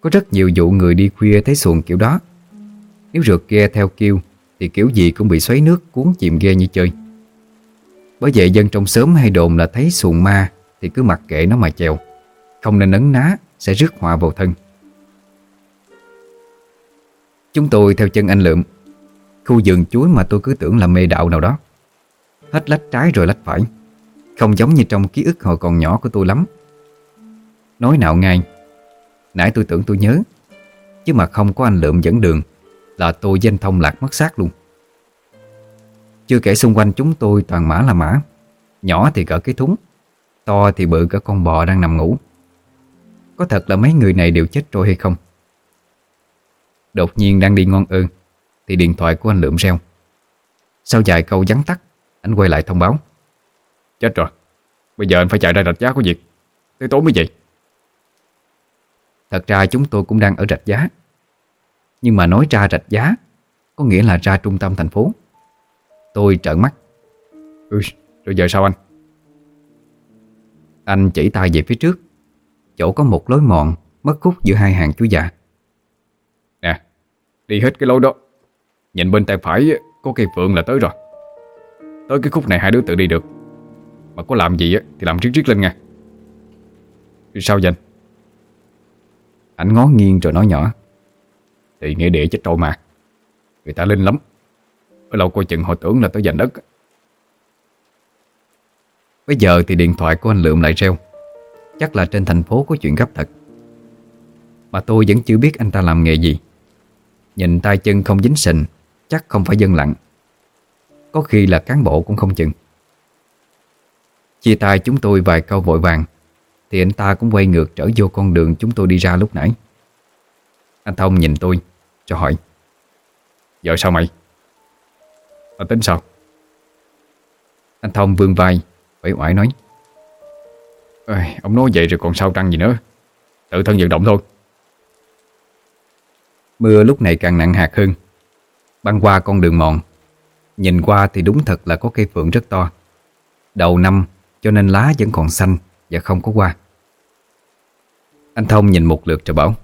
Có rất nhiều vụ người đi khuya thấy xuồng kiểu đó. Nếu rượt ghe theo kêu, Thì kiểu gì cũng bị xoáy nước cuốn chìm ghe như chơi. Bởi vậy dân trong xóm hay đồn là thấy xuồng ma, Thì cứ mặc kệ nó mà chèo. Không nên ấn ná, Sẽ rước họa vào thân. Chúng tôi theo chân anh Lượm. Khu vườn chuối mà tôi cứ tưởng là mê đạo nào đó. Hết lách trái rồi lách phải. Không giống như trong ký ức hồi còn nhỏ của tôi lắm. Nói nào ngay. Nãy tôi tưởng tôi nhớ. Chứ mà không có anh Lượm dẫn đường, Là tôi danh Thông lạc mất xác luôn. Chưa kể xung quanh chúng tôi toàn mã là mã. Nhỏ thì cỡ cái thúng, To thì bự cỡ con bò đang nằm ngủ. Có thật là mấy người này đều chết rồi hay không? Đột nhiên đang đi ngon ơn, Thì điện thoại của anh lượm reo. Sau vài câu vắn tắt, Anh quay lại thông báo. Chết rồi. Bây giờ anh phải chạy ra rạch giá của việc Tới tối mới vậy Thật ra chúng tôi cũng đang ở rạch giá. Nhưng mà nói ra rạch giá Có nghĩa là ra trung tâm thành phố. Tôi trợn mắt. Ui, rồi giờ sao anh? Anh chỉ tay về phía trước. Chỗ có một lối mòn Mất khúc giữa hai hàng chú già. Nè, đi hết cái lối đó. Nhìn bên tay phải có cây phượng là tới rồi. Tới cái khúc này hai đứa tự đi được. Mà có làm gì thì làm riết riết lên nha Sao vậy anh? Anh ngó nghiêng rồi nói nhỏ. Thì nghĩa địa chết trôi mà. Người ta linh lắm. Ở lâu coi chừng họ tưởng là tới giành đất Bây giờ thì điện thoại của anh Lượm lại reo. Chắc là trên thành phố có chuyện gấp thật. Mà tôi vẫn chưa biết anh ta làm nghề gì. Nhìn tay chân không dính sình, Chắc không phải dân lặng. Có khi là cán bộ cũng không chừng. Chia tay chúng tôi vài câu vội vàng. Thì anh ta cũng quay ngược trở vô con đường chúng tôi đi ra lúc nãy. Anh Thông nhìn tôi Cho hỏi. Giờ sao mày? Tao tính sao? Anh Thông vươn vai Quẩy oải nói. Ê, Ông nói vậy rồi còn sao trăng gì nữa? Tự thân vận động thôi. Mưa lúc này càng nặng hạt hơn. Băng qua con đường mòn. Nhìn qua thì đúng thật là có cây phượng rất to. Đầu năm cho nên lá vẫn còn xanh Và không có hoa. Anh Thông nhìn một lượt rồi bảo,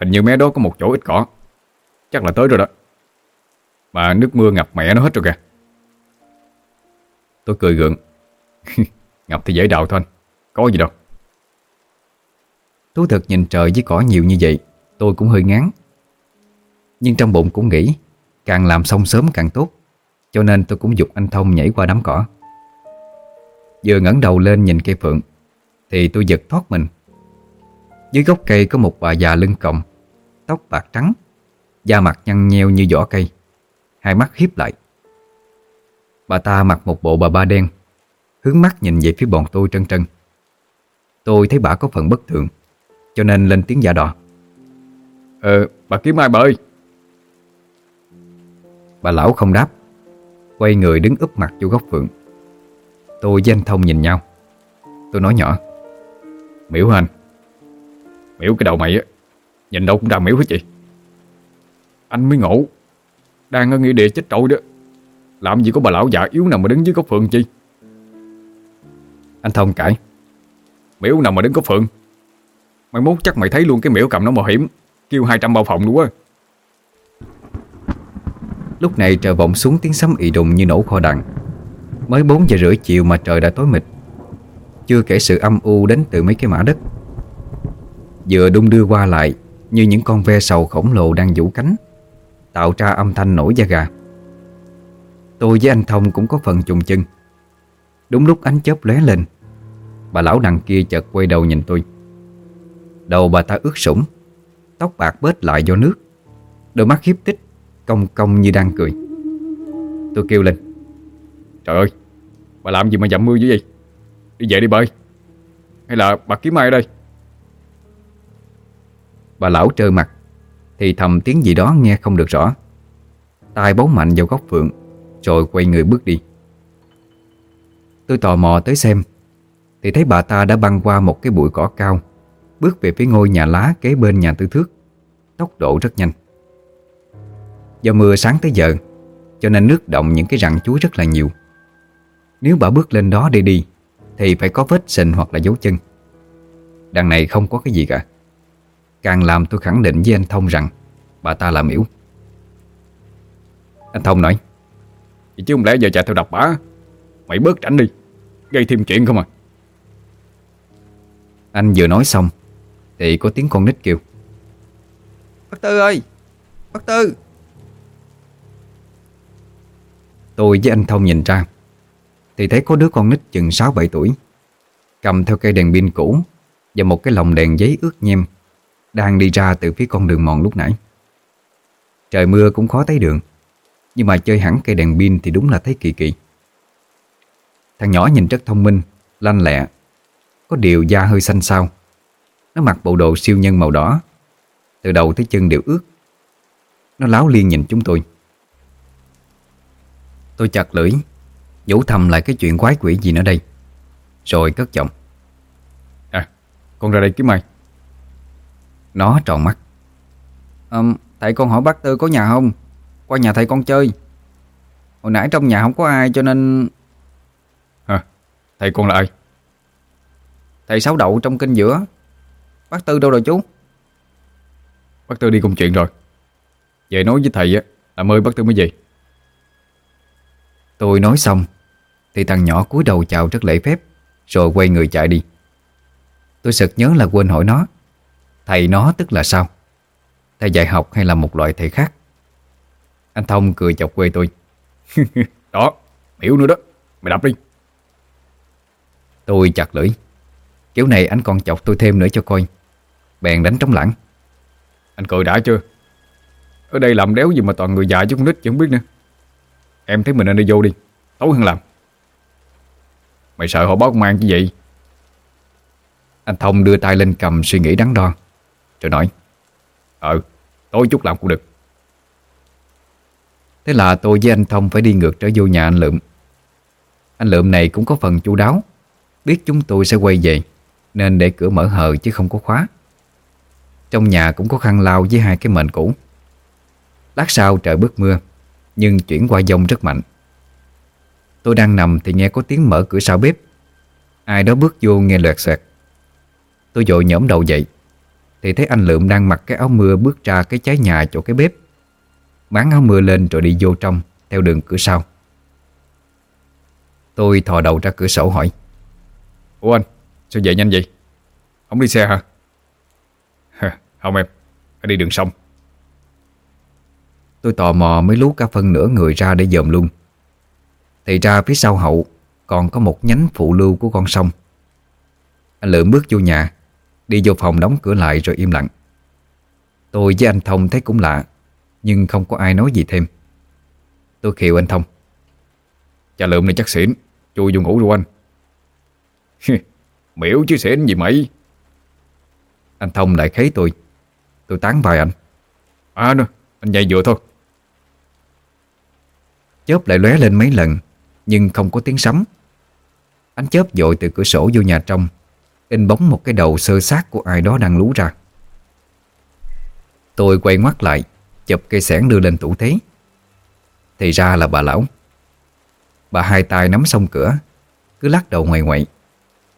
Hình như mé đó có một chỗ ít cỏ. Chắc là tới rồi đó. Mà nước mưa ngập mẹ nó hết rồi kìa. Tôi cười gượng, *laughs* Ngập thì dễ đào thôi Có gì đâu. Thú thật nhìn trời với cỏ nhiều như vậy, Tôi cũng hơi ngán. Nhưng trong bụng cũng nghĩ, Càng làm xong sớm càng tốt, Cho nên tôi cũng dục anh Thông nhảy qua đám cỏ. Vừa ngẩng đầu lên nhìn cây phượng, Thì tôi giật thoát mình. Dưới gốc cây có một bà già lưng còng Tóc bạc trắng Da mặt nhăn nheo như vỏ cây Hai mắt hiếp lại. Bà ta mặc một bộ bà ba đen Hướng mắt nhìn về phía bọn tôi trân trân. Tôi thấy bà có phần bất thường Cho nên lên tiếng giả đò. Ờ bà kiếm ai bà ơi? Bà lão không đáp Quay người đứng úp mặt vô góc phượng Tôi với anh Thông nhìn nhau. Tôi nói nhỏ Miễu hả anh Miễu cái đầu mày á. Nhìn đâu cũng ra miễu hết chị Anh mới ngộ. Đang ở nghĩa địa chết trội đó. Làm gì có bà lão già yếu nào mà đứng dưới góc phượng chi? Anh Thông cãi. Miễu nào mà đứng góc phượng Mày mốt chắc mày thấy luôn cái miễu cầm nó mạo hiểm, Kêu 200 bao phòng đúng á. Lúc này trời vọng xuống tiếng sấm ị đùng như nổ kho đạn Mới 4 giờ rưỡi chiều mà trời đã tối mịt. Chưa kể sự âm u đến từ mấy cái mã đất. Vừa đung đưa qua lại Như những con ve sầu khổng lồ đang vũ cánh, Tạo ra âm thanh nổi da gà. Tôi với anh Thông cũng có phần trùng chân. Đúng lúc ánh chớp lóe lên, Bà lão đằng kia chợt quay đầu nhìn tôi. Đầu bà ta ướt sũng, Tóc bạc bết lại do nước, Đôi mắt hiếp tích Cong cong như đang cười. Tôi kêu lên, Trời ơi, Bà làm gì mà dặm mưa dữ vậy? Đi về đi bơi Hay là bà kiếm ai ở đây? Bà lão trơ mặt. Thì thầm tiếng gì đó nghe không được rõ. Tay bấu mạnh vào góc phượng, Rồi quay người bước đi. Tôi tò mò tới xem, Thì thấy bà ta đã băng qua một cái bụi cỏ cao, Bước về phía ngôi nhà lá kế bên nhà tư thước, Tốc độ rất nhanh. Do mưa sáng tới giờ, Cho nên nước động những cái rặng chuối rất là nhiều. Nếu bà bước lên đó để đi, Thì phải có vết sình hoặc là dấu chân. Đằng này không có cái gì cả. Càng làm tôi khẳng định với anh Thông rằng Bà ta là miễu Anh Thông nói Vậy chứ không lẽ giờ chạy theo đập bả Mày bớt tránh đi Gây thêm chuyện không à? Anh vừa nói xong Thì có tiếng con nít kêu. Bác Tư ơi! Bác Tư! Tôi với anh Thông nhìn ra Thì thấy có đứa con nít chừng 6-7 tuổi Cầm theo cây đèn pin cũ Và một cái lồng đèn giấy ướt nhem đang đi ra từ phía con đường mòn lúc nãy. Trời mưa cũng khó thấy đường, Nhưng mà chơi hẳn cây đèn pin thì đúng là thấy kỳ kỳ. Thằng nhỏ nhìn rất thông minh, Lanh lẹ, Có điều da hơi xanh xao. Nó mặc bộ đồ siêu nhân màu đỏ, Từ đầu tới chân đều ướt. Nó láo liên nhìn chúng tôi. Tôi chặt lưỡi, Nhủ thầm lại cái chuyện quái quỷ gì nữa đây. Rồi cất giọng. À con ra đây kiếm ai? Nó tròn mắt. Um, Thầy con hỏi bác Tư có nhà không? Qua nhà thầy con chơi. Hồi nãy trong nhà không có ai cho nên Hả? Thầy con là ai? Thầy sáu đậu trong kinh giữa. Bác Tư đâu rồi chú? Bác Tư đi công chuyện rồi. Về nói với thầy á Là mời bác Tư mới về. Tôi nói xong Thì thằng nhỏ cúi đầu chào rất lễ phép Rồi quay người chạy đi. Tôi sực nhớ là quên hỏi nó Thầy nó tức là sao? Thầy dạy học hay là một loại thầy khác? Anh Thông cười chọc quê tôi. *laughs* Đó Hiểu nữa đó. Mày đập đi. Tôi chặt lưỡi. Kiểu này anh còn chọc tôi thêm nữa cho coi. Bèn đánh trống lẳng. Anh cười đã chưa? Ở đây làm đéo gì mà toàn người già chứ con nít chứ không biết nữa. Em thấy mình nên đi vô đi. Tối hơn làm. Mày sợ họ báo công an chứ vậy Anh Thông đưa tay lên cầm suy nghĩ đắn đo. Rồi nói Ờ Tối chút làm cũng được. Thế là tôi với anh Thông phải đi ngược trở vô nhà anh Lượm. Anh Lượm này cũng có phần chu đáo, Biết chúng tôi sẽ quay về, Nên để cửa mở hờ chứ không có khóa. Trong nhà cũng có khăn lau với hai cái mền cũ. Lát sau trời bớt mưa, Nhưng chuyển qua dông rất mạnh. Tôi đang nằm thì nghe có tiếng mở cửa sau bếp. Ai đó bước vô nghe loẹt xoẹt. Tôi dội nhổm đầu dậy. Thì thấy anh Lượm đang mặc cái áo mưa bước ra cái trái nhà chỗ cái bếp. Máng áo mưa lên rồi đi vô trong Theo đường cửa sau. Tôi thò đầu ra cửa sổ hỏi Ủa anh Sao về nhanh vậy? Không đi xe hả? Hả, Không em Phải đi đường sông. Tôi tò mò mới lú cả phân nửa người ra để dòm luôn. Thì ra phía sau hậu Còn có một nhánh phụ lưu của con sông. Anh Lượm bước vô nhà Đi vô phòng đóng cửa lại rồi im lặng. Tôi với anh Thông thấy cũng lạ, Nhưng không có ai nói gì thêm. Tôi khiều anh Thông. Chà lượm này chắc xỉn, Chui vô ngủ rồi anh. Miễu chứ xỉn gì mày. Anh Thông lại khấy tôi. Tôi tán vai anh. À nè, Anh dậy vừa thôi. Chớp lại lóe lên mấy lần, Nhưng không có tiếng sấm. Anh chớp dội từ cửa sổ vô nhà trong. In bóng một cái đầu sơ sát của ai đó đang lú ra. Tôi quay ngoắt lại, Chụp cây sẻn đưa lên tủ thế Thì ra là bà lão. Bà hai tay nắm song cửa, Cứ lắc đầu ngoài ngoại.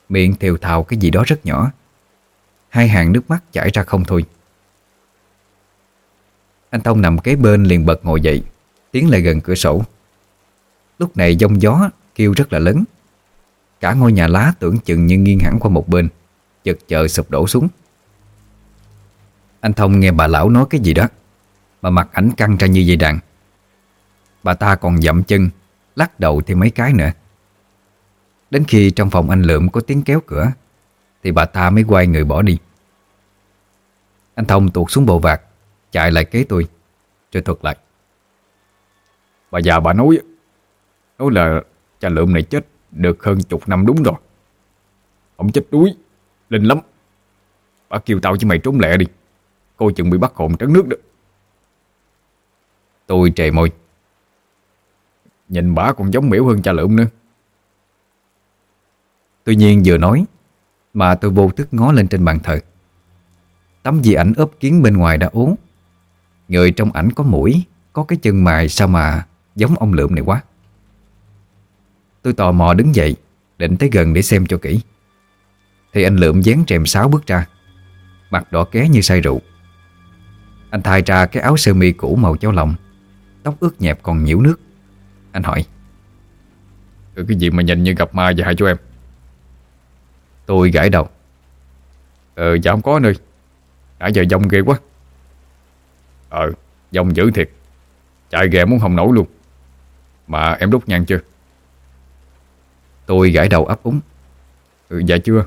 Miệng thều thào cái gì đó rất nhỏ. Hai hàng nước mắt chảy ra không thôi. Anh Thông nằm kế bên liền bật ngồi dậy, Tiến lại gần cửa sổ. Lúc này giông gió kêu rất là lớn. Cả ngôi nhà lá tưởng chừng như nghiêng hẳn qua một bên. Chật chờ sụp đổ xuống. Anh Thông nghe bà lão nói cái gì đó, Mà mặt ảnh căng ra như dây đàn. Bà ta còn dậm chân, Lắc đầu thêm mấy cái nữa. Đến khi trong phòng anh Lượm có tiếng kéo cửa, Thì bà ta mới quay người bỏ đi. Anh Thông tuột xuống bộ vạt Chạy lại kế tôi, Rồi thuật lại. Bà già bà nói Nói là cha lượm này chết. Được hơn chục năm đúng rồi. Ông chết đuối, Linh lắm. Bà kêu tao chứ mày trốn lẹ đi. Coi chừng bị bắt hồn trấn nước đó. Tôi trề môi. Nhìn bà còn giống miễu hơn cha lượm nữa. Tuy nhiên vừa nói, Mà tôi vô thức ngó lên trên bàn thờ. Tấm di ảnh ốp kiến bên ngoài đã ố. Người trong ảnh có mũi, Có cái chân mài sao mà Giống ông Lượm này quá. Tôi tò mò đứng dậy Định tới gần để xem cho kỹ. Thì anh Lượm dán rèm sáo bước ra. Mặt đỏ ké như say rượu. Anh thay ra cái áo sơ mi cũ màu cháo lòng. Tóc ướt nhẹp còn nhiễu nước. Anh hỏi Ừ, Cái gì mà nhìn như gặp ma vậy hả chú em? Tôi gãi đầu Ờ dạ không có nơi Nãy giờ dông ghê quá. Ờ dông dữ thiệt. Chạy ghẹ muốn không nổi luôn. Mà em đút nhang chưa? Tôi gãi đầu ấp úng. Ừ, Dạ chưa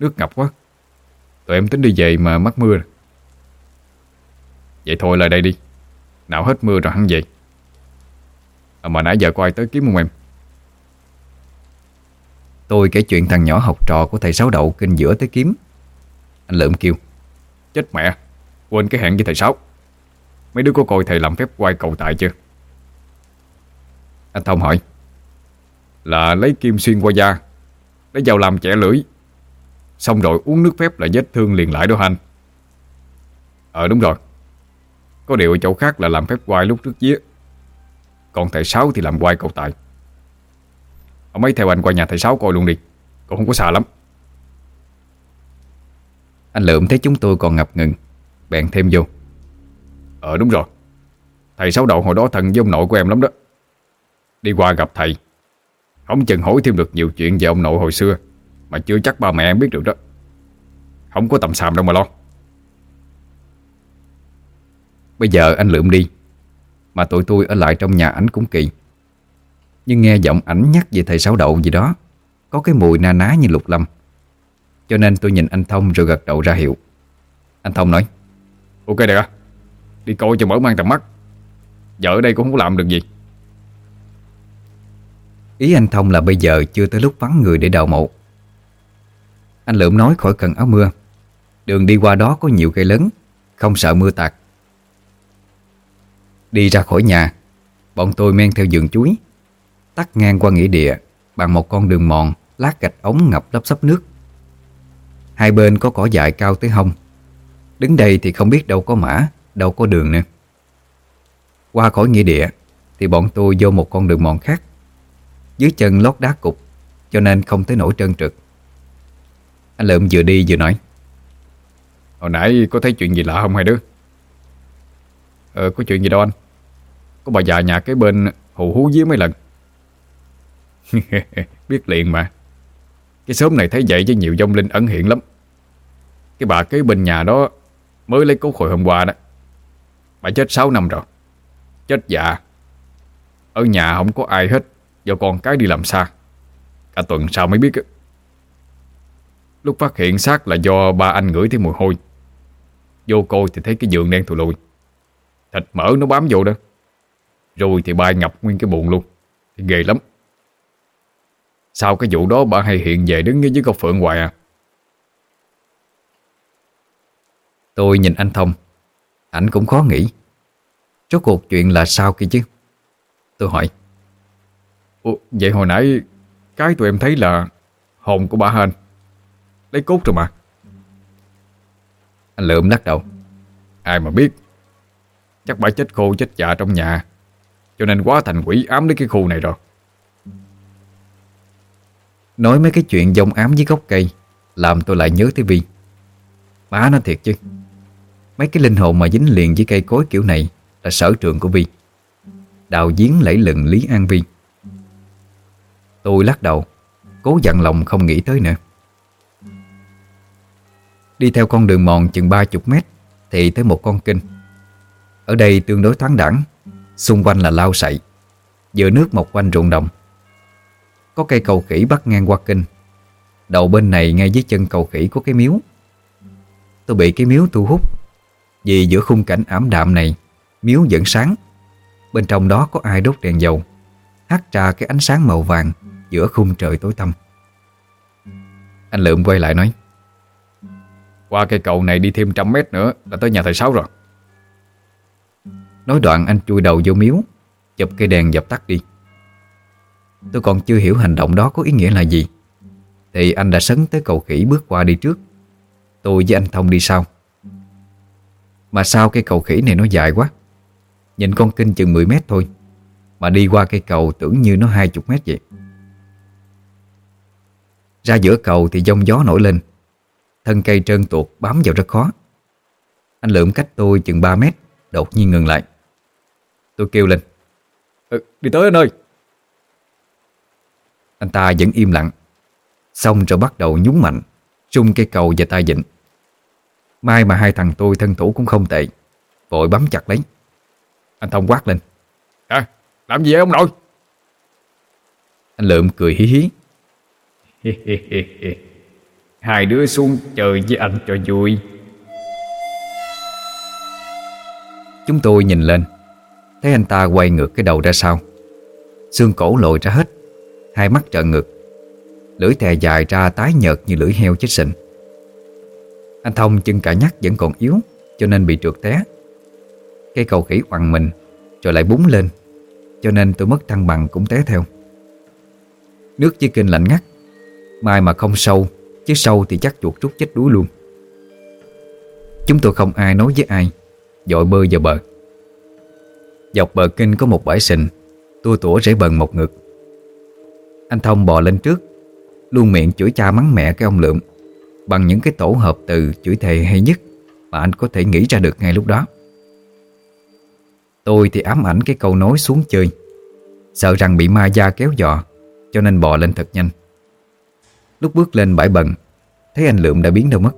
Nước ngập quá. Tụi em tính đi về mà mắc mưa Vậy thôi lại đây đi. Nào hết mưa rồi hắn về. À, Mà nãy giờ có ai tới kiếm không em? Tôi kể chuyện thằng nhỏ học trò của thầy Sáu Đậu kinh giữa tới kiếm. Anh Lượm kêu Chết mẹ Quên cái hẹn với thầy Sáu. Mấy đứa có coi thầy làm phép quay cầu tại chưa? Anh Thông hỏi là lấy kim xuyên qua da. Lấy dao làm chẻ lưỡi. Xong rồi uống nước phép là vết thương liền lại đó anh Ờ đúng rồi. Có điều ở chỗ khác là làm phép quay lúc trước vía. Còn thầy Sáu thì làm quay cầu tài. Ông mấy theo anh qua nhà thầy Sáu coi luôn đi. Cũng không có xa lắm. Anh Lượm thấy chúng tôi còn ngập ngừng Bèn thêm vô. Ờ đúng rồi. Thầy Sáu Đậu hồi đó thân với ông nội của em lắm đó. Đi qua gặp thầy không chừng hỏi thêm được nhiều chuyện về ông nội hồi xưa, Mà chưa chắc ba mẹ em biết được đó. Không có tầm xàm đâu mà lo. Bây giờ anh Lượm đi, Mà tụi tôi ở lại trong nhà ảnh cũng kỳ. Nhưng nghe giọng ảnh nhắc về thầy Sáu Đậu gì đó, Có cái mùi na ná như lục lâm. Cho nên tôi nhìn anh Thông rồi gật đầu ra hiệu. Anh Thông nói, Ok được à Đi coi cho mở mang tầm mắt. Vợ ở đây cũng không có làm được gì. Ý anh Thông là bây giờ chưa tới lúc vắng người để đào mộ. Anh Lượm nói khỏi cần áo mưa. Đường đi qua đó có nhiều cây lớn, Không sợ mưa tạt. Đi ra khỏi nhà, Bọn tôi men theo giường chuối, Tắt ngang qua nghĩa địa Bằng một con đường mòn, Lát gạch ống ngập lấp sấp nước. Hai bên có cỏ dại cao tới hông. Đứng đây thì không biết đâu có mã, Đâu có đường nữa. Qua khỏi nghĩa địa Thì bọn tôi vô một con đường mòn khác. Dưới chân lót đá cục, Cho nên không tới nổi trơn trượt. Anh Lượm vừa đi vừa nói, Hồi nãy có thấy chuyện gì lạ không hai đứa? Ờ có chuyện gì đâu anh. Có bà già nhà cái bên hù hú dưới mấy lần. *laughs* Biết liền mà. Cái xóm này thấy vậy chứ nhiều dông linh ẩn hiện lắm. Cái bà kế bên nhà đó Mới lấy cốt hồi hôm qua đó. Bà chết 6 năm rồi. Chết già. Ở nhà không có ai hết. Do con cái đi làm xa. Cả tuần sau mới biết. Lúc phát hiện xác là do ba anh ngửi thấy mùi hôi. Vô coi thì thấy cái giường đen thù lùi. Thịt mỡ nó bám vô đó. Rồi thì bay ngập nguyên cái bụng luôn. Thì ghê lắm. Sau cái vụ đó bà hay hiện về đứng với con Phượng hoài à. Tôi nhìn anh Thông. Ảnh cũng khó nghĩ. Rốt cuộc chuyện là sao kia chứ? Tôi hỏi. Ủa, Vậy hồi nãy Cái tụi em thấy là Hồn của bà Hên. Lấy cốt rồi mà. Anh Lượm lắc đầu. Ai mà biết. Chắc bà chết khô chết dạ trong nhà. Cho nên quá thành quỷ ám đến cái khu này rồi. Nói mấy cái chuyện dông ám với gốc cây Làm tôi lại nhớ tới Vi. Má nói thiệt chứ. Mấy cái linh hồn mà dính liền với cây cối kiểu này Là sở trường của Vi. Đào giếng lẫy lừng Lý An Vi. Tôi lắc đầu, Cố dặn lòng không nghĩ tới nữa. Đi theo con đường mòn chừng ba chục mét Thì tới một con kênh. Ở đây tương đối thoáng đẳng, Xung quanh là lao sậy, Giữa nước mọc quanh ruộng đồng. Có cây cầu khỉ bắt ngang qua kênh. Đầu bên này ngay dưới chân cầu khỉ có cái miếu. Tôi bị cái miếu thu hút, Vì giữa khung cảnh ảm đạm này, Miếu vẫn sáng. Bên trong đó có ai đốt đèn dầu Hắt ra cái ánh sáng màu vàng. Giữa khung trời tối tăm. Anh Lượm quay lại nói Qua cây cầu này đi thêm trăm mét nữa Là tới nhà thầy Sáu rồi. Nói đoạn anh chui đầu vô miếu Chụp cây đèn dập tắt đi. Tôi còn chưa hiểu hành động đó có ý nghĩa là gì. Thì anh đã sấn tới cầu khỉ bước qua đi trước. Tôi với anh Thông đi sau. Mà sao cây cầu khỉ này nó dài quá. Nhìn con kinh chừng 10 mét thôi. Mà đi qua cây cầu tưởng như nó 20 mét vậy ra giữa cầu thì giông gió nổi lên. Thân cây trơn tuột bám vào rất khó. Anh lượm cách tôi chừng 3 mét Đột nhiên ngừng lại. Tôi kêu lên ừ, Đi tới anh ơi. Anh ta vẫn im lặng. Xong rồi bắt đầu nhúng mạnh Trung cây cầu và tay dịnh Mai mà hai thằng tôi thân thủ cũng không tệ Vội bám chặt lấy. Anh Thông quát lên À làm gì vậy ông nội? Anh Lượm cười hí hí. *laughs* Hai đứa xuống chơi với anh cho vui. Chúng tôi nhìn lên. Thấy anh ta quay ngược cái đầu ra sau. Xương cổ lồi ra hết. Hai mắt trợn ngực Lưỡi thè dài ra tái nhợt như lưỡi heo chết sình Anh Thông chân cả nhắc vẫn còn yếu, Cho nên bị trượt té. Cây cầu khỉ oằn mình, Rồi lại búng lên. Cho nên tôi mất thăng bằng cũng té theo. Nước dưới kinh lạnh ngắt. Mai mà không sâu, Chứ sâu thì chắc chuột rút chết đuối luôn. Chúng tôi không ai nói với ai, Dội bơi vào bờ. Dọc bờ kinh có một bãi sình tôi tủa rễ bần một ngực. Anh Thông bò lên trước, Luôn miệng chửi cha mắng mẹ cái ông Lượm Bằng những cái tổ hợp từ chửi thề hay nhất Mà anh có thể nghĩ ra được ngay lúc đó. Tôi thì ám ảnh cái câu nói xuống chơi, Sợ rằng bị ma da kéo dò, Cho nên bò lên thật nhanh. Lúc bước lên bãi bần Thấy anh Lượm đã biến đâu mất.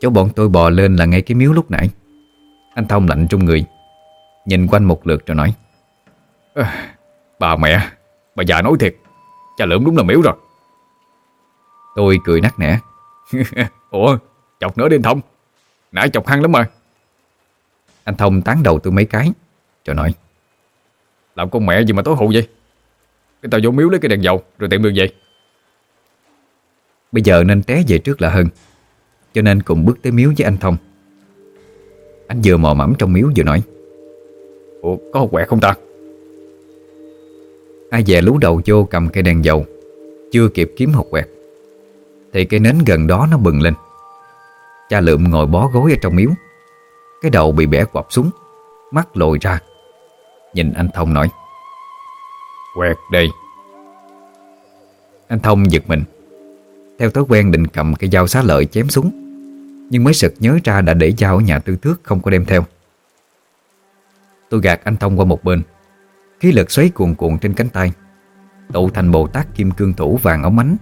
Chỗ bọn tôi bò lên là ngay cái miếu lúc nãy. Anh Thông lạnh trong người Nhìn quanh một lượt rồi nói à, Bà mẹ Bà già nói thiệt Cha lượm đúng là miếu rồi. Tôi cười nắc nẻ *laughs* Ủa chọc nữa đi anh Thông Nãy chọc hăng lắm mà Anh Thông tán đầu tôi mấy cái Rồi nói Làm con mẹ gì mà tối hụ vậy? Cái tao vô miếu lấy cái đèn dầu Rồi tiệm đường vậy Bây giờ nên té về trước là hơn Cho nên cùng bước tới miếu với anh Thông. Anh vừa mò mẫm trong miếu vừa nói Ủa có hột quẹt không ta? Ai về lú đầu vô cầm cây đèn dầu Chưa kịp kiếm hột quẹt Thì cây nến gần đó nó bừng lên. Cha lượm ngồi bó gối ở trong miếu Cái đầu bị bẻ quặp xuống Mắt lồi ra. Nhìn anh Thông nói Quẹt đây. Anh Thông giật mình. Theo thói quen định cầm cái dao xá lợi chém xuống, Nhưng mới sực nhớ ra đã để dao ở nhà tư thước không có đem theo. Tôi gạt anh Thông qua một bên, Khí lực xoáy cuồn cuộn trên cánh tay, Tụ thành Bồ Tát Kim Cương Thủ vàng ống ánh,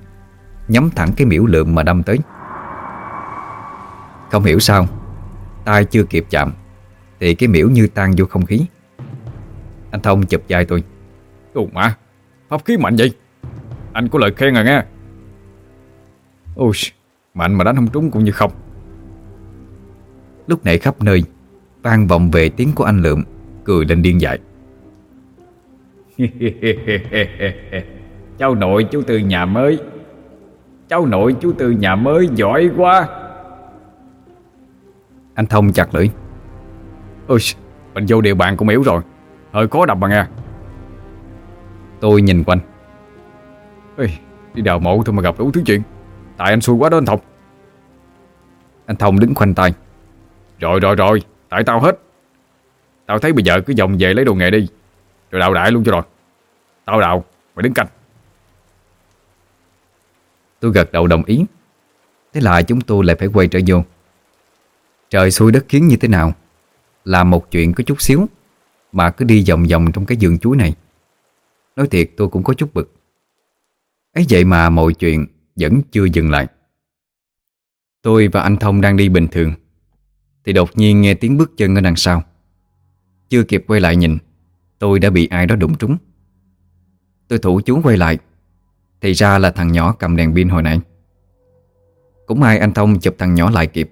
Nhắm thẳng cái miễu lượng mà đâm tới. Không hiểu sao, tay chưa kịp chạm, Thì cái miễu như tan vô không khí. Anh Thông chụp vai tôi. Ồ, mà. Pháp khí mạnh vậy. Anh có lời khen à nghe. Ôi Mạnh mà đánh không trúng cũng như không. Lúc này khắp nơi, vang vọng về tiếng của anh Lượm, Cười lên điên dại. *laughs* Cháu nội chú từ nhà mới. Cháu nội chú từ nhà mới giỏi quá. Anh Thông chặt lưỡi. Ôi Mình vô địa bàn cũng yếu rồi. Hơi khó đập mà nghe. Tôi nhìn quanh. Ê, Đi đào mộ thôi mà gặp đủ thứ chuyện. Tại anh xui quá đó anh Thông. Anh Thông đứng khoanh tay. Rồi rồi rồi. Tại tao hết. Tao thấy bây giờ cứ vòng về lấy đồ nghề đi. Rồi đào đại luôn cho rồi. Tao đào, mày đứng canh Tôi gật đầu đồng ý. Thế là chúng tôi lại phải quay trở vô. Trời xui đất khiến như thế nào? Làm một chuyện có chút xíu Mà cứ đi vòng vòng trong cái vườn chuối này Nói thiệt tôi cũng có chút bực. Ấy vậy mà mọi chuyện Vẫn chưa dừng lại. Tôi và anh Thông đang đi bình thường, Thì đột nhiên nghe tiếng bước chân ở đằng sau. Chưa kịp quay lại nhìn, Tôi đã bị ai đó đụng trúng. Tôi thủ chú quay lại, Thì ra là thằng nhỏ cầm đèn pin hồi nãy. Cũng may anh Thông chụp thằng nhỏ lại kịp,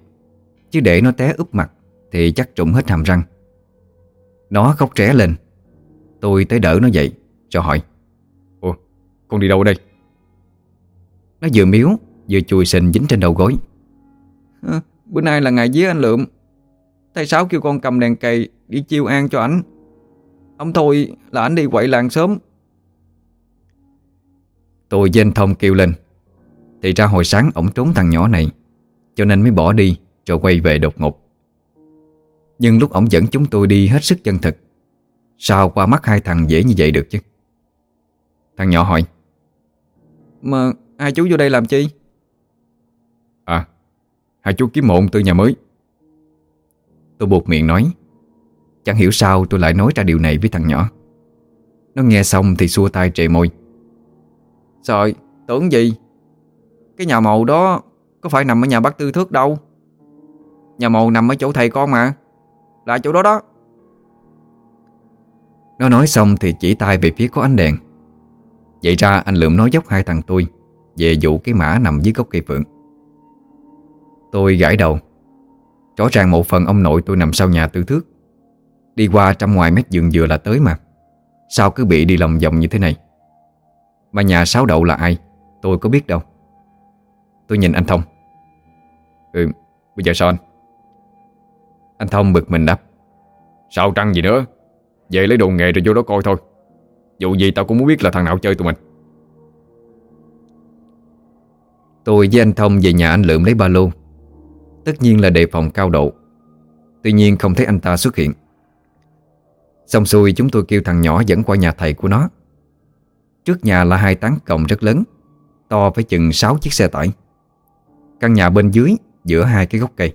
Chứ để nó té úp mặt Thì chắc trụng hết hàm răng. Nó khóc trẻ lên, Tôi tới đỡ nó dậy. Cho hỏi. Ủa, con đi đâu ở đây? Nó vừa miếu Vừa chùi sình dính trên đầu gối. À, Bữa nay là ngày vía anh Lượm. Thầy Sáu kêu con cầm đèn cày Đi chiêu an cho ảnh. Ông thôi là ảnh đi quậy làng sớm. Tôi với anh Thông kêu lên. Thì ra hồi sáng ổng trốn thằng nhỏ này Cho nên mới bỏ đi Rồi quay về đột ngột. Nhưng lúc ổng dẫn chúng tôi đi hết sức chân thực Sao qua mắt hai thằng dễ như vậy được chứ Thằng nhỏ hỏi. Mà hai chú vô đây làm chi? À Hai chú kiếm mộn từ nhà mới. Tôi buộc miệng nói. Chẳng hiểu sao tôi lại nói ra điều này với thằng nhỏ. Nó nghe xong thì xua tay trề môi. Trời, tưởng gì? Cái nhà màu đó Có phải nằm ở nhà bác Tư Thước đâu? Nhà màu nằm ở chỗ thầy con mà. Là chỗ đó đó. Nó nói xong thì chỉ tay về phía có ánh đèn Vậy ra anh Lượm nói dốc hai thằng tôi Về vụ cái mã nằm dưới gốc cây phượng. Tôi gãi đầu. Rõ ràng một phần ông nội tôi nằm sau nhà tư thước. Đi qua trăm ngoài mét giường dừa là tới mà. Sao cứ bị đi lòng vòng như thế này? Mà nhà sáu đậu là ai? Tôi có biết đâu. Tôi nhìn anh Thông. Ừ bây giờ sao anh? Anh Thông bực mình đáp. Sao trăng gì nữa? Về lấy đồ nghề rồi vô đó coi thôi. Dù gì tao cũng muốn biết là thằng nào chơi tụi mình. Tôi với anh Thông về nhà anh Lượm lấy ba lô. Tất nhiên là đề phòng cao độ. Tuy nhiên không thấy anh ta xuất hiện. Xong xuôi chúng tôi kêu thằng nhỏ dẫn qua nhà thầy của nó. Trước nhà là hai tán cổng rất lớn To phải chừng 6 chiếc xe tải. Căn nhà bên dưới giữa hai cái gốc cây.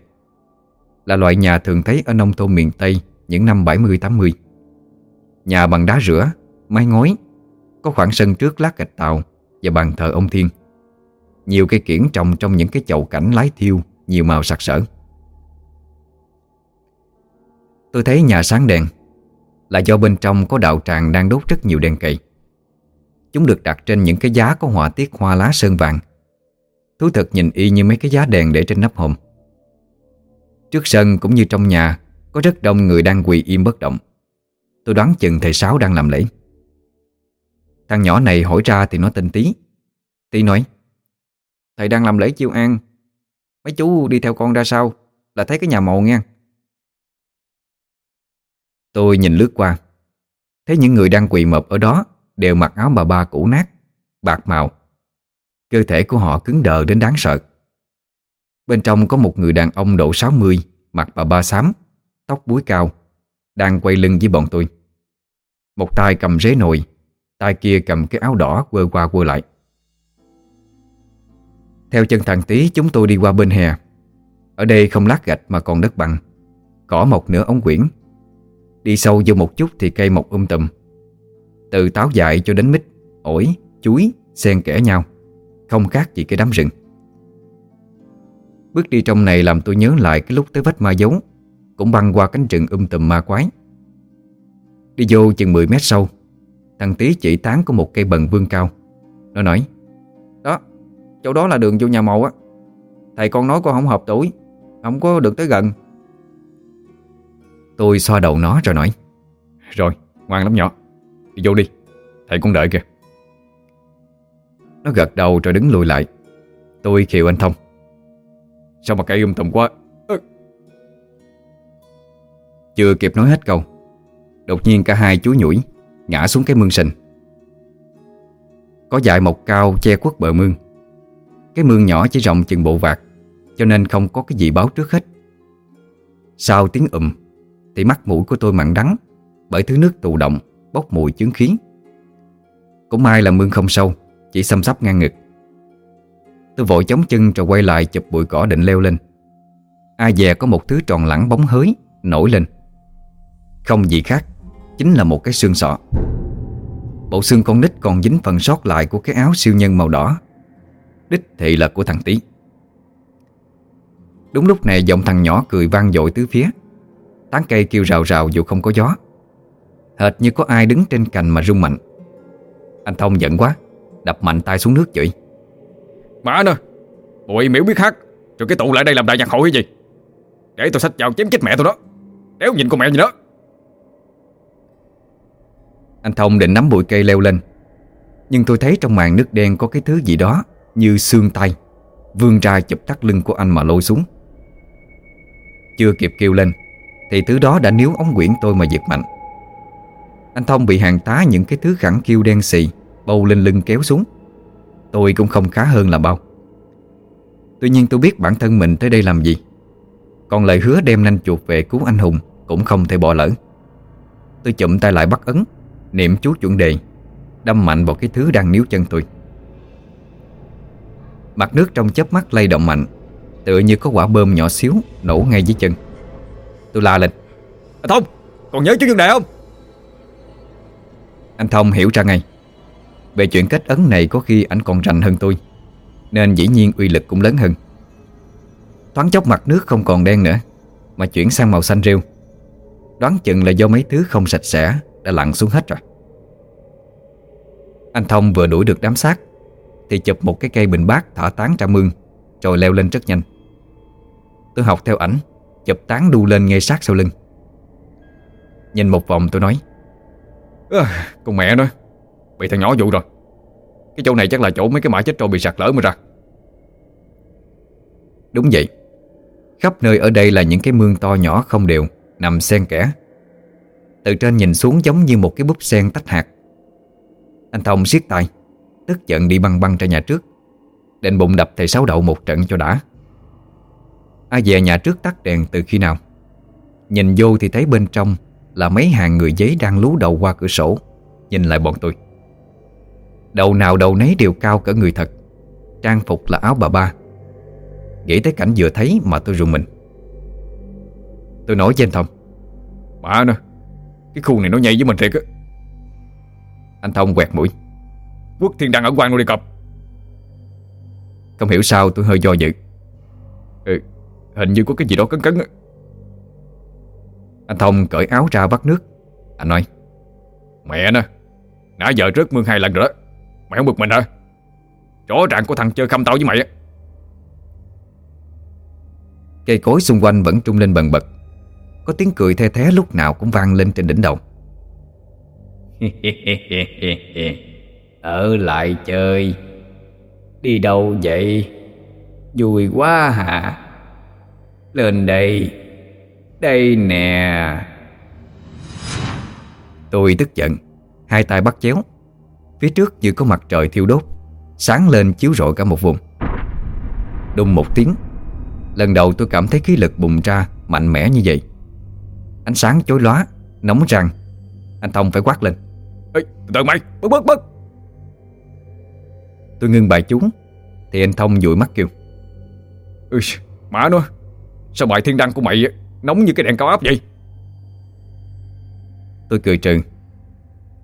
Là loại nhà thường thấy ở nông thôn miền Tây những năm 70-80 Nhà bằng đá rửa, mái ngói, Có khoảng sân trước lát gạch tàu Và bàn thờ ông Thiên. Nhiều cây kiển trồng trong những cái chậu cảnh lái thiêu, Nhiều màu sặc sỡ. Tôi thấy nhà sáng đèn Là do bên trong có đạo tràng đang đốt rất nhiều đèn cậy Chúng được đặt trên những cái giá có họa tiết hoa lá sơn vàng. Thú thật nhìn y như mấy cái giá đèn để trên nắp hòm. Trước sân cũng như trong nhà, Có rất đông người đang quỳ im bất động. Tôi đoán chừng thầy Sáu đang làm lễ. Thằng nhỏ này hỏi ra thì nó tên Tí. Tí nói, Thầy đang làm lễ chiêu an. Mấy chú đi theo con ra sau, Là thấy cái nhà mộ nha Tôi nhìn lướt qua, Thấy những người đang quỳ mập ở đó Đều mặc áo bà ba cũ nát, Bạc màu. Cơ thể của họ cứng đờ đến đáng sợ. Bên trong có một người đàn ông độ 60 Mặc bà ba xám, Tóc búi cao, Đang quay lưng với bọn tôi. Một tay cầm rế nồi tay kia cầm cái áo đỏ quơ qua quơ lại. Theo chân thằng tí chúng tôi đi qua bên hè. Ở đây không lát gạch mà còn đất bằng. Cỏ mọc nửa ống quyển. Đi sâu vô một chút thì cây mọc um tùm. Từ táo dại cho đến mít Ổi, chuối, xen kẽ nhau. Không khác gì cái đám rừng. Bước đi trong này làm tôi nhớ lại cái lúc tới vách ma dấu. Cũng băng qua cánh rừng um tùm ma quái. Đi vô chừng 10 mét sâu Thằng tí chỉ tán của một cây bần vương cao. Nó nói Đó, chỗ đó là đường vô nhà màu á. Thầy con nói con không hợp tuổi Không có được tới gần. Tôi xoa đầu nó rồi nói Rồi, ngoan lắm nhỏ Đi vô đi, thầy cũng đợi kìa. Nó gật đầu rồi đứng lùi lại. Tôi khiều anh Thông Sao mà cây um tùm quá? Ừ. Chưa kịp nói hết câu Đột nhiên cả hai chú nhủi. Ngã xuống cái mương sình. Có dại mọc cao che khuất bờ mương. Cái mương nhỏ chỉ rộng chừng bộ vạt Cho nên không có cái gì báo trước hết. Sau tiếng ùm, Thì mắt mũi của tôi mặn đắng Bởi thứ nước tụ động Bốc mùi chứng khí. Cũng may là mương không sâu, Chỉ xăm sắp ngang ngực. Tôi vội chống chân rồi quay lại chụp bụi cỏ định leo lên. Ai dè có một thứ tròn lẳng bóng hới Nổi lên. Không gì khác Chính là một cái xương sọ. Bộ xương con nít còn dính phần sót lại Của cái áo siêu nhân màu đỏ. Đích thị là của thằng Tí Đúng lúc này, giọng thằng nhỏ cười vang dội tứ phía. Tán cây kêu rào rào dù không có gió. Hệt như có ai đứng trên cành mà rung mạnh. Anh Thông giận quá, Đập mạnh tay xuống nước chửi. Má nè Bụi miễu biết hát, Rồi cái tụ lại đây làm đại nhạc hội hay gì? Để tôi sách vào chém chết mẹ tôi đó. Đéo nhìn con mẹ gì đó. Anh Thông định nắm bụi cây leo lên. Nhưng tôi thấy trong màn nước đen có cái thứ gì đó Như xương tay. Vươn ra chụp thắt lưng của anh mà lôi xuống. Chưa kịp kêu lên, Thì thứ đó đã níu ống quyển tôi mà giật mạnh. Anh Thông bị hàng tá những cái thứ khẳng kêu đen xì Bâu lên lưng kéo xuống. Tôi cũng không khá hơn là bao. Tuy nhiên tôi biết bản thân mình tới đây làm gì. Còn lời hứa đem nanh chuột về cứu anh Hùng Cũng không thể bỏ lỡ. Tôi chụm tay lại bắt ấn. Niệm chú chuẩn đề Đâm mạnh vào cái thứ đang níu chân tôi. Mặt nước trong chớp mắt lay động mạnh Tựa như có quả bơm nhỏ xíu Nổ ngay dưới chân. Tôi la lên Anh Thông, còn nhớ chú Dương Đại không? Anh Thông hiểu ra ngay Về chuyện kết ấn này có khi ảnh còn rành hơn tôi Nên dĩ nhiên uy lực cũng lớn hơn. Thoáng chốc mặt nước không còn đen nữa Mà chuyển sang màu xanh rêu. Đoán chừng là do mấy thứ không sạch sẽ đã lặn xuống hết rồi. Anh Thông vừa đuổi được đám xác Thì chụp một cái cây bình bát thả tán ra mương Rồi leo lên rất nhanh. Tôi học theo ảnh Chụp tán đu lên ngay sát sau lưng. Nhìn một vòng tôi nói à, Con mẹ nó Bị thằng nhỏ dụ rồi. Cái chỗ này chắc là chỗ mấy cái mã chết trôi bị sạt lở mà ra. Đúng vậy. Khắp nơi ở đây là những cái mương to nhỏ không đều Nằm xen kẽ. Từ trên nhìn xuống giống như một cái búp sen tách hạt. Anh Thông siết tay, Tức giận đi băng băng ra nhà trước. Định bụng đập thầy sáu đậu một trận cho đã. Ai về nhà trước tắt đèn từ khi nào? Nhìn vô thì thấy bên trong Là mấy hàng người giấy đang lú đầu qua cửa sổ, Nhìn lại bọn tôi. Đầu nào đầu nấy đều cao cỡ người thật, Trang phục là áo bà ba. Nghĩ tới cảnh vừa thấy mà tôi rùng mình. Tôi nói với anh Thông Bà nè cái khu này nó nhây với mình thiệt á. Anh Thông quẹt mũi. Quốc thiên đăng ở quan luôn đi cọp Không hiểu sao tôi hơi do dự. Ừ Hình như có cái gì đó cấn cấn á. Anh Thông cởi áo ra vắt nước. Anh nói, Mẹ nè, Nãy giờ rớt mương hai lần rồi đó. Mày không bực mình hả? Rõ ràng có thằng chơi khăm tao với mày á. Cây cối xung quanh vẫn trung lên bần bật. Có tiếng cười the thế lúc nào cũng vang lên trên đỉnh đầu. *laughs* Ở lại chơi. Đi đâu vậy? Vui quá hả? Lên đây. Đây nè. Tôi tức giận. Hai tay bắt chéo. Phía trước như có mặt trời thiêu đốt Sáng lên chiếu rọi cả một vùng. Đùng một tiếng Lần đầu tôi cảm thấy khí lực bùng ra Mạnh mẽ như vậy Ánh sáng chói lóa, nóng răng Anh Thông phải quát lên. Ê, từ từ mày, bớt bớt bớt. Tôi ngưng bài chú Thì anh Thông dụi mắt kêu. Ui, má nó Sao bài thiên đăng của mày nóng như cái đèn cao áp vậy? Tôi cười trừ.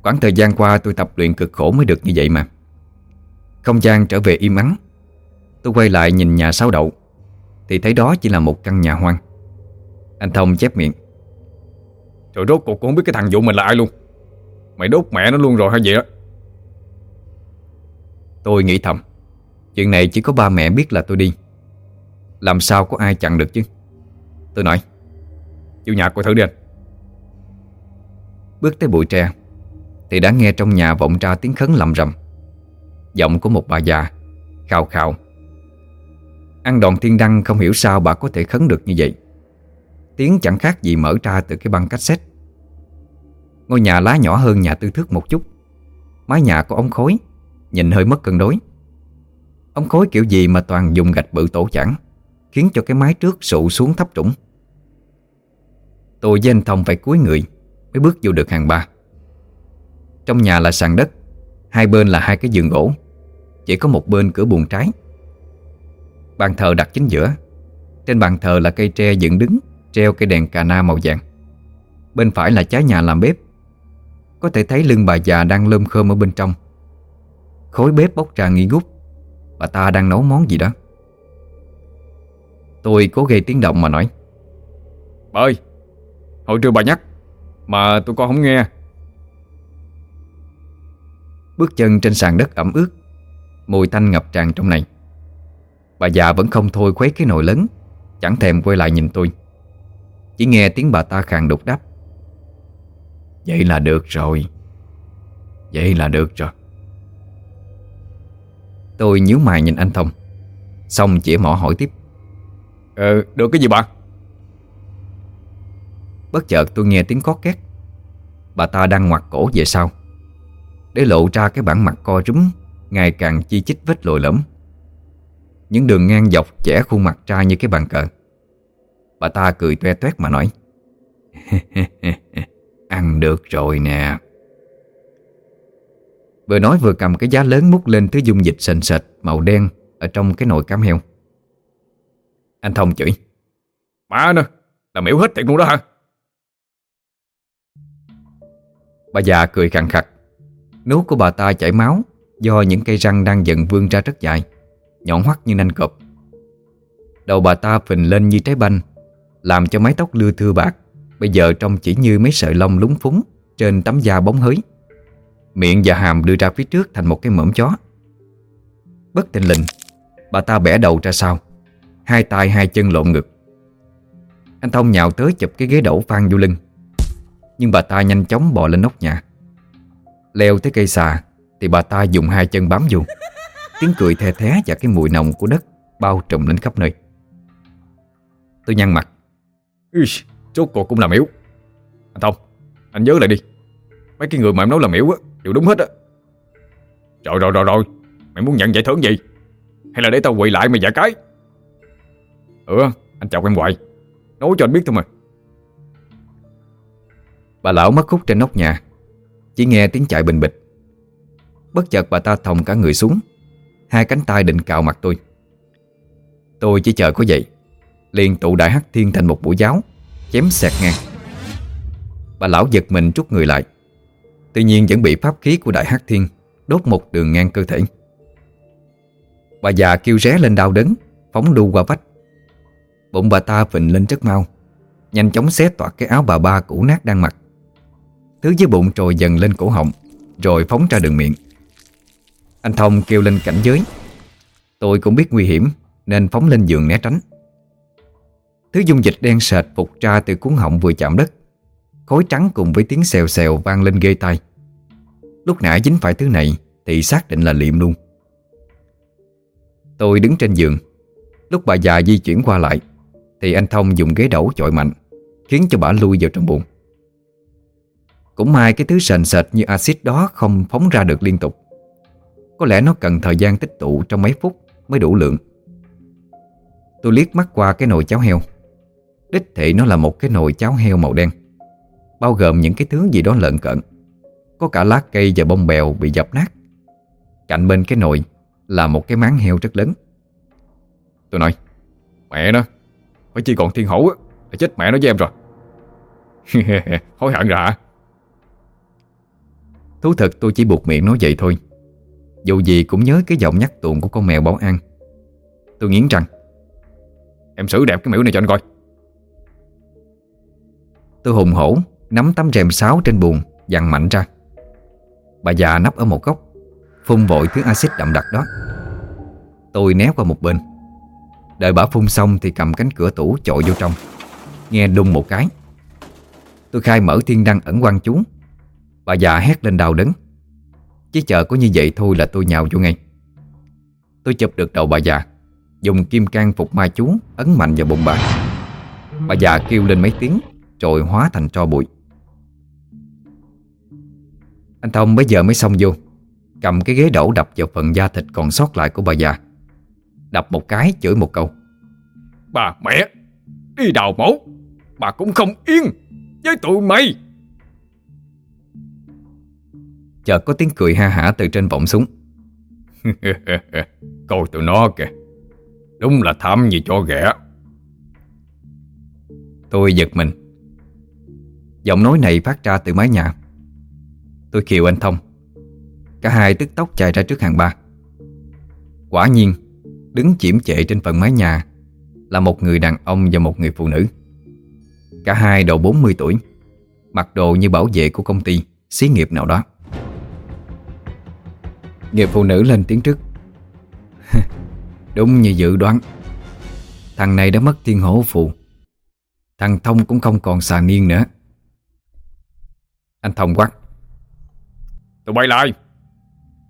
Quãng thời gian qua tôi tập luyện cực khổ mới được như vậy mà. Không gian trở về im ắng. Tôi quay lại nhìn nhà sáu đậu Thì thấy đó chỉ là một căn nhà hoang. Anh Thông chép miệng rồi rốt cuộc cũng không biết cái thằng vụ mình là ai luôn. Mày đốt mẹ nó luôn rồi hay gì đó Tôi nghĩ thầm, Chuyện này chỉ có ba mẹ biết là tôi đi. Làm sao có ai chặn được chứ? Tôi nói Chịu nhà coi thử đi anh. Bước tới bụi tre, Thì đã nghe trong nhà vọng ra tiếng khấn lầm rầm. Giọng của một bà già, Khào khào. Ăn đòn thiên đăng không hiểu sao bà có thể khấn được như vậy. Tiếng chẳng khác gì mở ra từ cái băng cassette. Ngôi nhà lá nhỏ hơn nhà tư thước một chút. Mái nhà có ống khối Nhìn hơi mất cân đối. Ống khối kiểu gì mà toàn dùng gạch bự tổ chẳng, Khiến cho cái mái trước sụ xuống thấp trũng. Tôi với anh Thông phải cúi người, Mới bước vô được hàng ba. Trong nhà là sàn đất, Hai bên là hai cái giường gỗ, Chỉ có một bên cửa buồng trái. Bàn thờ đặt chính giữa, Trên bàn thờ là cây tre dựng đứng, Treo cây đèn cà na màu vàng. Bên phải là trái nhà làm bếp có thể thấy lưng bà già đang lơm khơm ở bên trong. Khối bếp bốc ra nghi ngút. Bà ta đang nấu món gì đó. Tôi cố gây tiếng động mà nói. Bà ơi Hồi trưa bà nhắc Mà tụi con không nghe. Bước chân trên sàn đất ẩm ướt Mùi tanh ngập tràn trong này. Bà già vẫn không thôi khuấy cái nồi lớn Chẳng thèm quay lại nhìn tôi. Chỉ nghe tiếng bà ta khàn đục đáp Vậy là được rồi. Vậy là được rồi. Tôi nhíu mày nhìn anh Thông. Xong chỉ mỏ hỏi tiếp. Ờ, được cái gì bà? Bất chợt tôi nghe tiếng có két. Bà ta đang ngoặt cổ về sau. Để lộ ra cái bản mặt co rúm Ngày càng chi chít vết lồi lõm. Những đường ngang dọc chẻ khuôn mặt ra như cái bàn cờ. Bà ta cười toe toét mà nói *laughs* Ăn được rồi nè Vừa nói vừa cầm cái giá lớn múc lên thứ dung dịch sền sệt màu đen ở trong cái nồi cám heo. Anh Thông chửi. Má nè, là miễu hết thiệt luôn đó hả? Bà già cười khẳng khặt. Nốt của bà ta chảy máu do những cây răng đang dần vươn ra rất dài, nhọn hoắt như nanh cọp. Đầu bà ta phình lên như trái banh, làm cho mái tóc lưa thưa bạc, bây giờ trông chỉ như mấy sợi lông lúng phúng trên tấm da bóng hới. Miệng và hàm đưa ra phía trước thành một cái mõm chó. Bất tình lình, Bà ta bẻ đầu ra sau, Hai tay hai chân lộn ngực. Anh Thông nhào tới chụp cái ghế đẩu phan vô lưng Nhưng bà ta nhanh chóng bò lên nóc nhà. Leo tới cây xà Thì bà ta dùng hai chân bám vô. Tiếng cười the thé và cái mùi nồng của đất Bao trùm lên khắp nơi. Tôi nhăn mặt. Chốt cuộc cũng là miễu Anh Thông, Anh nhớ lại đi. Mấy cái người mà em nói là miễu á, Đều đúng hết á. Rồi rồi rồi rồi. Mày muốn nhận giải thưởng gì? Hay là để tao quỳ lại mày giả cái? Ừ anh chọc em hoài. Nói cho anh biết thôi mà. Bà lão mất khúc trên nóc nhà. Chỉ nghe tiếng chạy bình bịch. Bất chợt bà ta thòng cả người xuống. Hai cánh tay định cào mặt tôi. Tôi chỉ chờ có vậy, Liền tụ đại hắc thiên thành một buổi giáo. Chém xẹt ngang. Bà lão giật mình rút người lại. Tuy nhiên vẫn bị pháp khí của đại hắc thiên Đốt một đường ngang cơ thể. Bà già kêu ré lên đau đớn, Phóng đu qua vách. Bụng bà ta phình lên rất mau, Nhanh chóng xé toạc cái áo bà ba cũ nát đang mặc. Thứ dưới bụng trồi dần lên cổ họng, Rồi phóng ra đường miệng. Anh Thông kêu lên cảnh giới, Tôi cũng biết nguy hiểm, Nên phóng lên giường né tránh. Thứ dung dịch đen sệt phục ra từ cuốn họng vừa chạm đất. Khối trắng cùng với tiếng xèo xèo vang lên ghê tai. Lúc nãy dính phải thứ này, Thì xác định là liệm luôn. Tôi đứng trên giường. Lúc bà già di chuyển qua lại, Thì anh Thông dùng ghế đẩu chọi mạnh, Khiến cho bà lui vào trong buồng Cũng may cái thứ sền sệt như axit đó Không phóng ra được liên tục. Có lẽ nó cần thời gian tích tụ trong mấy phút Mới đủ lượng. Tôi liếc mắt qua cái nồi cháo heo. Đích thị nó là một cái nồi cháo heo màu đen, Bao gồm những cái thứ gì đó lợn cận. Có cả lá cây và bông bèo bị dập nát. Cạnh bên cái nồi Là một cái máng heo rất lớn. Tôi nói, Mẹ nó, Phải chỉ còn thiên hổ á Là chết mẹ nó với em rồi. *laughs* Hối hận rồi hả? Thú thật tôi chỉ buộc miệng nói vậy thôi. Dù gì cũng nhớ cái giọng nhắc tuồng của con mèo báo ăn Tôi nghiến răng. Em xử đẹp cái miễu này cho anh coi. Tôi hùng hổ Nắm tấm rèm sáo trên buồng, Dằn mạnh ra. Bà già nấp ở một góc, Phun vội thứ axit đậm đặc đó. Tôi né qua một bên. Đợi bà phun xong thì cầm cánh cửa tủ chội vô trong, Nghe đùng một cái. Tôi khai mở thiên đăng ẩn quan chú. Bà già hét lên đau đớn. Chỉ chờ có như vậy thôi là tôi nhào vô ngay. Tôi chụp được đầu bà già, Dùng kim can phục ma chú Ấn mạnh vào bụng bà. Bà già kêu lên mấy tiếng. Rồi hóa thành tro bụi. Anh Thông bây giờ mới xong vô Cầm cái ghế đổ đập vào phần da thịt còn sót lại của bà già. Đập một cái chửi một câu. Bà mẹ Đi đào mổ Bà cũng không yên Với tụi mày. Chợt có tiếng cười ha hả từ trên vọng xuống. *laughs* Coi tụi nó kìa Đúng là tham gì cho ghẻ. Tôi giật mình Giọng nói này phát ra từ mái nhà. Tôi kiều anh Thông. Cả hai tức tốc chạy ra trước hàng ba. Quả nhiên, Đứng chiếm trệ trên phần mái nhà Là một người đàn ông và một người phụ nữ. Cả hai độ 40 tuổi, Mặc đồ như bảo vệ của công ty, Xí nghiệp nào đó. Người phụ nữ lên tiếng trước. *laughs* Đúng như dự đoán. Thằng này đã mất thiên hổ phù. Thằng Thông cũng không còn xà niên nữa. Anh Thông quát. Tụi bay lại.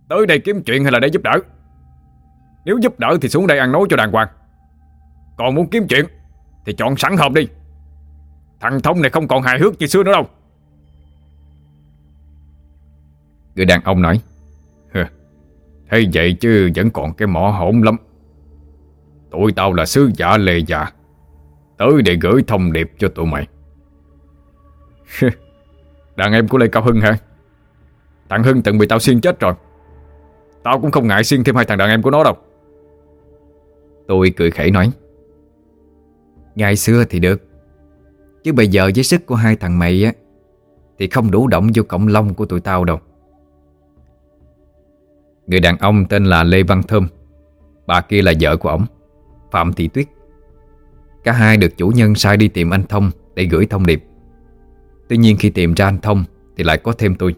Tới đây kiếm chuyện hay là để giúp đỡ? Nếu giúp đỡ thì xuống đây ăn nói cho đàng hoàng. Còn muốn kiếm chuyện Thì chọn sẵn hộp đi. Thằng Thông này không còn hài hước như xưa nữa đâu. Người đàn ông nói. Thế vậy chứ vẫn còn cái mỏ hổn lắm. Tụi tao là sứ giả lề già. Tới để gửi thông điệp cho tụi mày *laughs* Đàn em của Lê Cao Hưng hả? Thằng Hưng từng bị tao xiên chết rồi. Tao cũng không ngại xiên thêm hai thằng đàn em của nó đâu. Tôi cười khẩy nói. Ngày xưa thì được. Chứ bây giờ với sức của hai thằng mày á, Thì không đủ động vô cộng long của tụi tao đâu. Người đàn ông tên là Lê Văn Thơm, Bà kia là vợ của ổng, Phạm Thị Tuyết. Cả hai được chủ nhân sai đi tìm anh Thông Để gửi thông điệp. Tuy nhiên khi tìm ra anh Thông Thì lại có thêm tôi.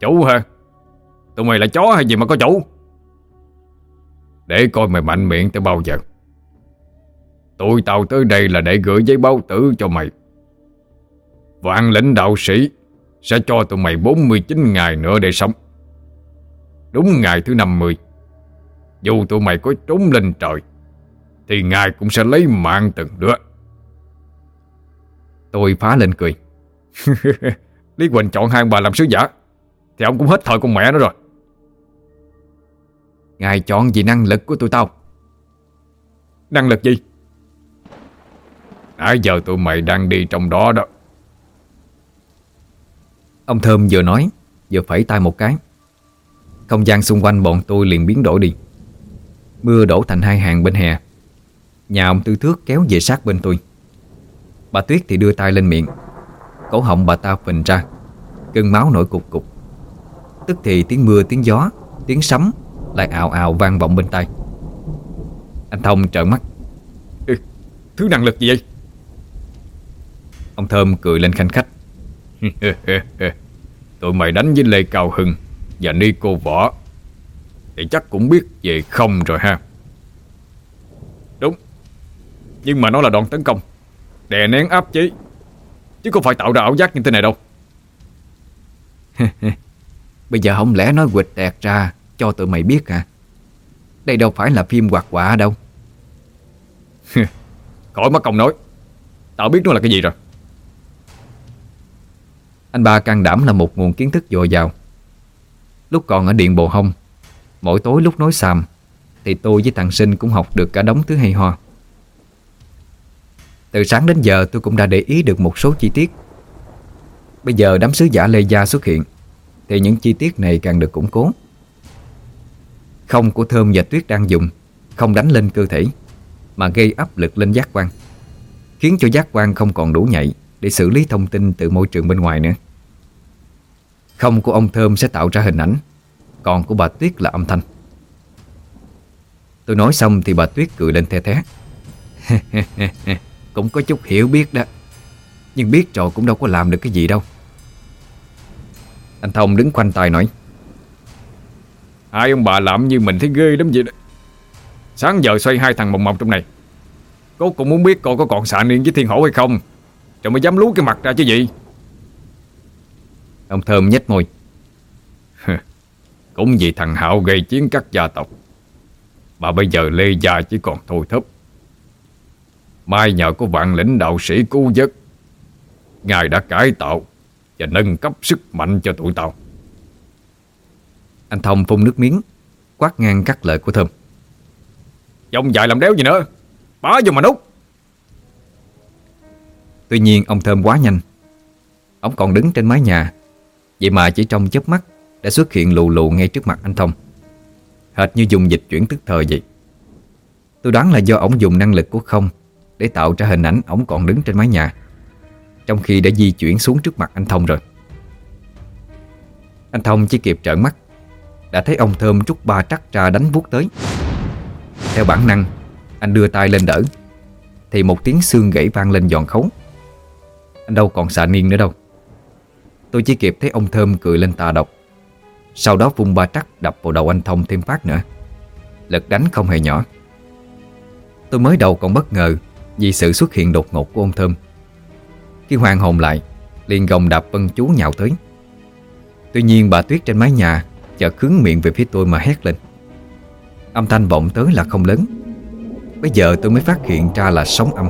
Chủ hả? Tụi mày là chó hay gì mà có chủ? Để coi mày mạnh miệng tới bao giờ. Tụi tao tới đây là để gửi giấy báo tử cho mày. Vạn lĩnh đạo sĩ Sẽ cho tụi mày 49 ngày nữa để sống. Đúng ngày thứ 50 Dù tụi mày có trốn lên trời Thì ngài cũng sẽ lấy mạng từng đứa Tôi phá lên cười. *laughs* Lý Quỳnh chọn hai ông bà làm sứ giả. Thì ông cũng hết thời con mẹ nó rồi. Ngài chọn vì năng lực của tụi tao. Năng lực gì? Nãy giờ tụi mày đang đi trong đó đó. Ông Thơm vừa nói, Vừa phẩy tay một cái. Không gian xung quanh bọn tôi liền biến đổi đi. Mưa đổ thành hai hàng bên hè. Nhà ông Tư Thước kéo về sát bên tôi. Bà Tuyết thì đưa tay lên miệng. Cổ họng bà ta phình ra Cơn máu nổi cục cục. Tức thì tiếng mưa tiếng gió Tiếng sấm lại ào ào vang vọng bên tai. Anh Thông trợn mắt. Ừ, Thứ năng lực gì vậy? Ông Thơm cười lên khanh khách. *laughs* Tụi mày đánh với Lê Cao Hưng Và Ni Cô Võ Thì chắc cũng biết về không rồi ha. Đúng Nhưng mà nó là đòn tấn công Đè nén áp chế. Chứ không phải tạo ra ảo giác như thế này đâu. *laughs* Bây giờ không lẽ nói quịch đẹp ra Cho tụi mày biết hả? Đây đâu phải là phim hoạt quả đâu. *laughs* Khỏi mất công nói. Tao biết nó là cái gì rồi. Anh ba can đảm là một nguồn kiến thức dồi dào. Lúc còn ở Điện Bồ Hông Mỗi tối lúc nói xàm Thì tôi với thằng Sinh cũng học được cả đống thứ hay ho từ sáng đến giờ tôi cũng đã để ý được một số chi tiết. Bây giờ đám sứ giả Lê Gia xuất hiện, Thì những chi tiết này càng được củng cố. Không của Thơm và Tuyết đang dùng, Không đánh lên cơ thể, Mà gây áp lực lên giác quan, Khiến cho giác quan không còn đủ nhạy Để xử lý thông tin từ môi trường bên ngoài nữa. Không của ông Thơm sẽ tạo ra hình ảnh, Còn của bà Tuyết là âm thanh. Tôi nói xong thì bà Tuyết cười lên the thé. *laughs* Cũng có chút hiểu biết đó. Nhưng biết rồi cũng đâu có làm được cái gì đâu. Anh Thông đứng khoanh tay nói Hai ông bà làm như mình thấy ghê lắm vậy đó. Sáng giờ xoay hai thằng mộng mộng trong này. Cô cũng muốn biết cô có còn xạ niên với thiên hổ hay không. Rồi mới dám lú cái mặt ra chứ gì. Ông Thơm nhếch môi. Cũng vì thằng Hạo gây chiến các gia tộc. Mà bây giờ Lê Gia chỉ còn thôi thấp Mai nhờ có vạn lĩnh đạo sĩ cứu giấc Ngài đã cải tạo Và nâng cấp sức mạnh cho tụi tao. Anh Thông phun nước miếng Quát ngang cắt lời của Thơm. Dòng dài làm đéo gì nữa? Bá vô mà nút. Tuy nhiên ông Thơm quá nhanh. Ông còn đứng trên mái nhà. Vậy mà chỉ trong chớp mắt Đã xuất hiện lù lù ngay trước mặt anh Thông. Hệt như dùng dịch chuyển tức thời vậy. Tôi đoán là do ông dùng năng lực của không để tạo ra hình ảnh ông còn đứng trên mái nhà, Trong khi đã di chuyển xuống trước mặt anh Thông rồi. Anh Thông chỉ kịp trợn mắt, Đã thấy ông Thơm rút ba trắc ra đánh vuốt tới. Theo bản năng, Anh đưa tay lên đỡ, Thì một tiếng xương gãy vang lên giòn khấu. Anh đâu còn xạ niên nữa đâu. Tôi chỉ kịp thấy ông Thơm cười lên tà độc. Sau đó vung ba trắc đập vào đầu anh Thông thêm phát nữa. Lực đánh không hề nhỏ. Tôi mới đầu còn bất ngờ vì sự xuất hiện đột ngột của ông Thơm. Khi hoàng hồn lại, liền gồng đạp vân chú nhào tới. Tuy nhiên bà Tuyết trên mái nhà Chợt khướng miệng về phía tôi mà hét lên. Âm thanh vọng tới là không lớn. Bây giờ tôi mới phát hiện ra là sóng âm.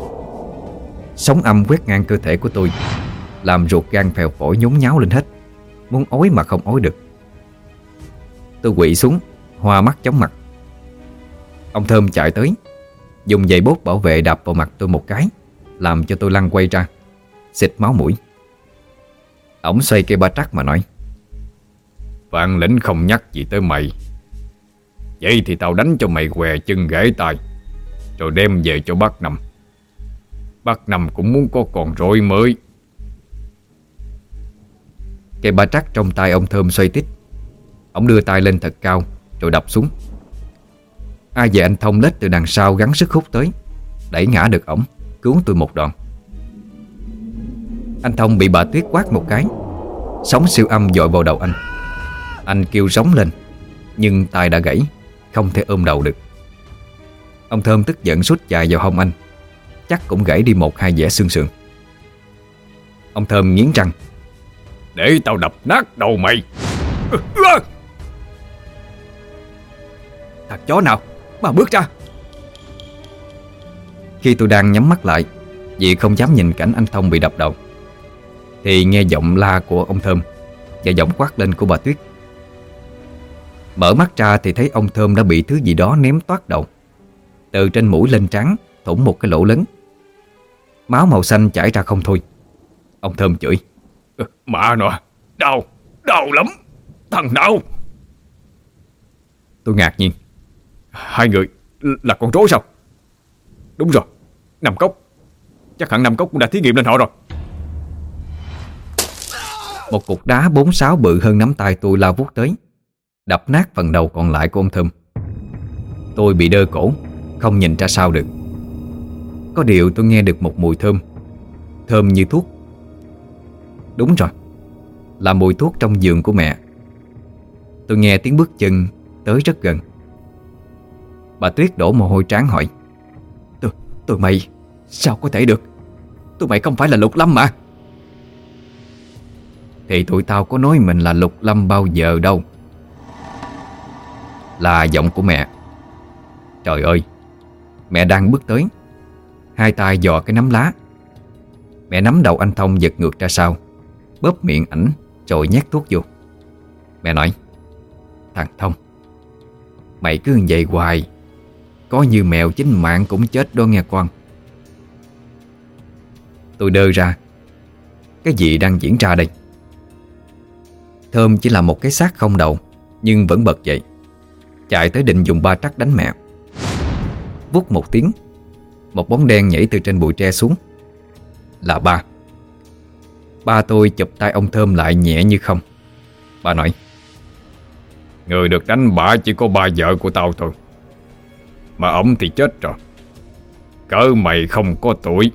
Sóng âm quét ngang cơ thể của tôi, Làm ruột gan phèo phổi nhốn nháo lên hết. Muốn ói mà không ói được. Tôi quỵ xuống, Hoa mắt chóng mặt. Ông Thơm chạy tới. Dùng giày bốt bảo vệ đập vào mặt tôi một cái, Làm cho tôi lăn quay ra, Xịt máu mũi. Ông xoay cây ba trắc mà nói, Vạn lĩnh không nhắc gì tới mày. Vậy thì tao đánh cho mày què chân gãy tay Rồi đem về cho bác Năm. Bác Năm cũng muốn có còn rối mới. Cây ba trắc trong tay ông Thơm xoay tít. Ông đưa tay lên thật cao, Rồi đập xuống. Ai về anh Thông lết từ đằng sau gắn sức hút tới. Đẩy ngã được ổng Cứu tôi một đoạn Anh Thông bị bà Tuyết quát một cái. Sóng siêu âm dội vào đầu anh. Anh kêu rống lên Nhưng tay đã gãy Không thể ôm đầu được. Ông Thơm tức giận sút dài vào hông anh. Chắc cũng gãy đi một hai dẻ xương sườn. Ông Thơm nghiến răng. Để tao đập nát đầu mày. Thằng chó nào Mà bước ra. Khi tôi đang nhắm mắt lại Vì không dám nhìn cảnh anh Thông bị đập đầu Thì nghe giọng la của ông Thơm Và giọng quát lên của bà Tuyết. Mở mắt ra thì thấy ông Thơm đã bị thứ gì đó ném toát đầu. Từ trên mũi lên trán Thủng một cái lỗ lớn. Máu màu xanh chảy ra không thôi. Ông Thơm chửi. Mà nó Đau Đau lắm. Thằng nào? Tôi ngạc nhiên Hai người là con rối sao? Đúng rồi Nằm cốc. Chắc hẳn nằm cốc cũng đã thí nghiệm lên họ rồi. Một cục đá bốn sáu bự hơn nắm tay tôi lao vút tới. Đập nát phần đầu còn lại của ông Thơm. Tôi bị đơ cổ, Không nhìn ra sao được. Có điều tôi nghe được một mùi thơm. Thơm như thuốc. Đúng rồi, Là mùi thuốc trong giường của mẹ. Tôi nghe tiếng bước chân Tới rất gần. Bà Tuyết đổ mồ hôi trán hỏi. Tụi, tụi mày Sao có thể được? Tụi mày không phải là Lục Lâm mà. Thì tụi tao có nói mình là Lục Lâm bao giờ đâu. Là giọng của mẹ. Trời ơi Mẹ đang bước tới. Hai tay dò cái nắm lá. Mẹ nắm đầu anh Thông giật ngược ra sau. Bóp miệng ảnh Rồi nhét thuốc vô. Mẹ nói Thằng Thông Mày cứ như vậy hoài có như mèo chính mạng cũng chết đó nghe con. Tôi đơ ra. Cái gì đang diễn ra đây? Thơm chỉ là một cái xác không đầu, Nhưng vẫn bật dậy. Chạy tới định dùng ba trắc đánh mẹ Vút một tiếng, Một bóng đen nhảy từ trên bụi tre xuống. Là ba. Ba tôi chụp tay ông Thơm lại nhẹ như không. Bà nói, Người được đánh bả chỉ có ba vợ của tao thôi. Mà ông thì chết rồi. Cỡ mày không có tuổi.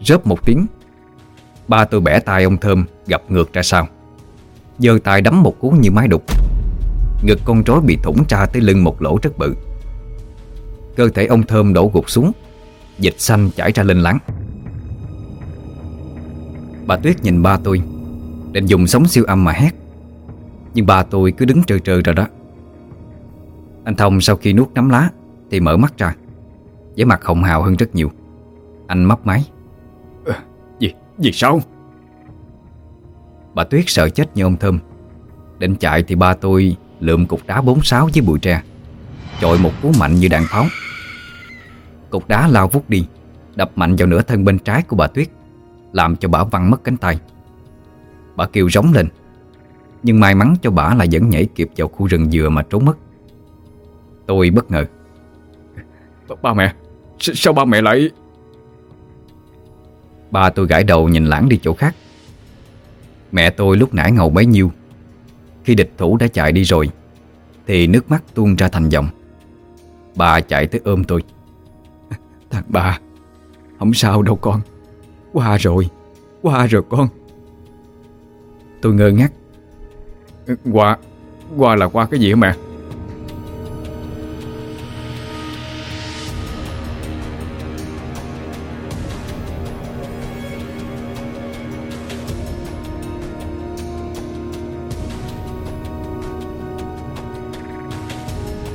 Rớp một tiếng, Ba tôi bẻ tay ông Thơm gặp ngược ra sau. Giơ tay đấm một cú như mái đục. Ngực con rối bị thủng ra tới lưng một lỗ rất bự. Cơ thể ông Thơm đổ gục xuống, Dịch xanh chảy ra lên lắng Bà Tuyết nhìn ba tôi, Định dùng sóng siêu âm mà hét. Nhưng ba tôi cứ đứng trơ trơ ra đó. Anh Thông sau khi nuốt nắm lá Thì mở mắt ra với mặt hồng hào hơn rất nhiều. Anh mấp máy. Gì, gì sao? Bà Tuyết sợ chết như ông Thơm. Định chạy thì ba tôi lượm cục đá 46 với bụi tre Chọi một cú mạnh như đạn pháo. Cục đá lao vút đi Đập mạnh vào nửa thân bên trái của bà Tuyết Làm cho bà văng mất cánh tay. Bà kêu rống lên Nhưng may mắn cho bà là vẫn nhảy kịp vào khu rừng dừa mà trốn mất Tôi bất ngờ. Ba mẹ Sao ba mẹ lại Ba tôi gãi đầu nhìn lãng đi chỗ khác. Mẹ tôi lúc nãy ngầu bấy nhiêu. Khi địch thủ đã chạy đi rồi Thì nước mắt tuôn ra thành dòng. Bà chạy tới ôm tôi. *laughs* Thằng ba Không sao đâu con. Qua rồi Qua rồi con. Tôi ngơ ngác. Qua Qua là qua cái gì hả mẹ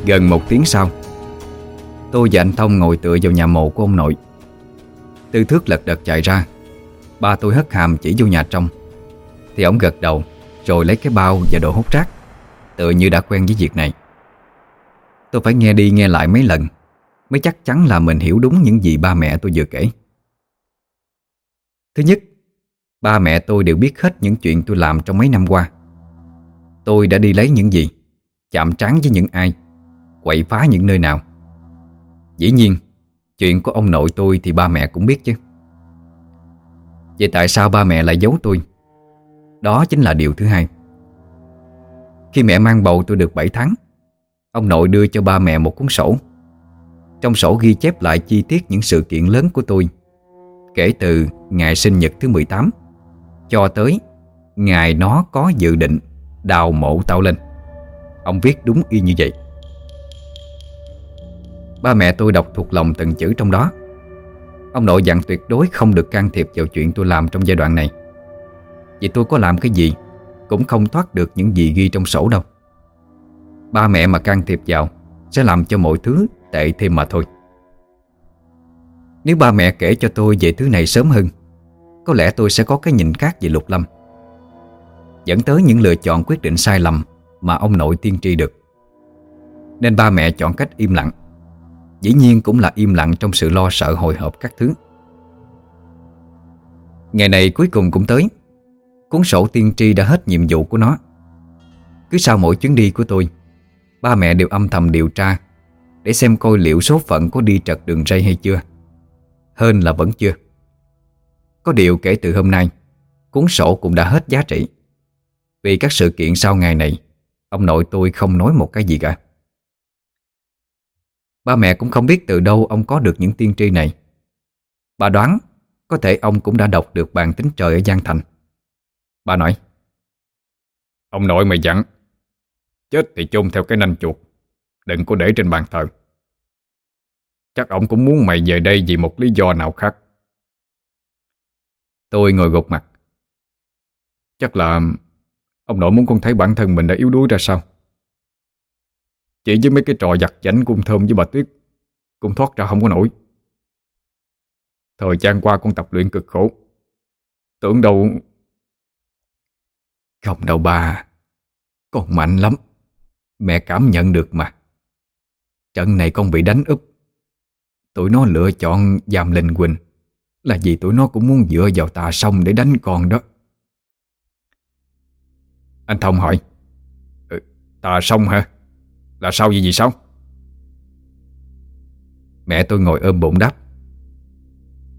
Gần một tiếng sau. Tôi và anh Thông ngồi tựa vào nhà mộ của ông nội. Tư thước lật đật chạy ra. Ba tôi hất hàm chỉ vô nhà trong. Thì ông gật đầu, Rồi lấy cái bao và đồ hút rác. Tựa như đã quen với việc này. Tôi phải nghe đi nghe lại mấy lần, Mới chắc chắn là mình hiểu đúng những gì ba mẹ tôi vừa kể. Thứ nhất, Ba mẹ tôi đều biết hết những chuyện tôi làm trong mấy năm qua. Tôi đã đi lấy những gì, Chạm trán với những ai Quậy phá những nơi nào? Dĩ nhiên, Chuyện của ông nội tôi thì ba mẹ cũng biết chứ. Vậy tại sao ba mẹ lại giấu tôi? Đó chính là điều thứ hai. Khi mẹ mang bầu tôi được 7 tháng, Ông nội đưa cho ba mẹ một cuốn sổ. Trong sổ ghi chép lại chi tiết những sự kiện lớn của tôi, Kể từ ngày sinh nhật thứ 18 Cho tới ngày nó có dự định đào mộ tao lên. Ông viết đúng y như vậy. Ba mẹ tôi đọc thuộc lòng từng chữ trong đó. Ông nội dặn tuyệt đối không được can thiệp vào chuyện tôi làm trong giai đoạn này. Vì tôi có làm cái gì, Cũng không thoát được những gì ghi trong sổ đâu. Ba mẹ mà can thiệp vào, Sẽ làm cho mọi thứ tệ thêm mà thôi. Nếu ba mẹ kể cho tôi về thứ này sớm hơn, Có lẽ tôi sẽ có cái nhìn khác về Lục Lâm. Dẫn tới những lựa chọn quyết định sai lầm Mà ông nội tiên tri được. Nên ba mẹ chọn cách im lặng. Dĩ nhiên cũng là im lặng trong sự lo sợ hồi hộp các thứ. Ngày này cuối cùng cũng tới. Cuốn sổ tiên tri đã hết nhiệm vụ của nó. Cứ sau mỗi chuyến đi của tôi, Ba mẹ đều âm thầm điều tra Để xem coi liệu số phận có đi trật đường ray hay chưa. Hơn là vẫn chưa. Có điều kể từ hôm nay, Cuốn sổ cũng đã hết giá trị. Vì các sự kiện sau ngày này, Ông nội tôi không nói một cái gì cả. Ba mẹ cũng không biết từ đâu ông có được những tiên tri này. Bà đoán Có thể ông cũng đã đọc được bàn tính trời ở Giang Thành. Bà nói Ông nội mày dặn Chết thì chôn theo cái nanh chuột. Đừng có để trên bàn thờ. Chắc ông cũng muốn mày về đây vì một lý do nào khác. Tôi ngồi gục mặt. Chắc là Ông nội muốn con thấy bản thân mình đã yếu đuối ra sao chỉ với mấy cái trò giặt giảnh cung thơm với bà Tuyết Cũng thoát ra không có nổi. Thời gian qua con tập luyện cực khổ. Tưởng đâu Không đâu bà Con mạnh lắm. Mẹ cảm nhận được mà. Trận này con bị đánh úp. Tụi nó lựa chọn giam Linh Quỳnh. Là vì tụi nó cũng muốn dựa vào tà sông để đánh con đó. Anh Thông hỏi ừ, Tà sông hả? Là sao gì gì sao? Mẹ tôi ngồi ôm bụng đáp.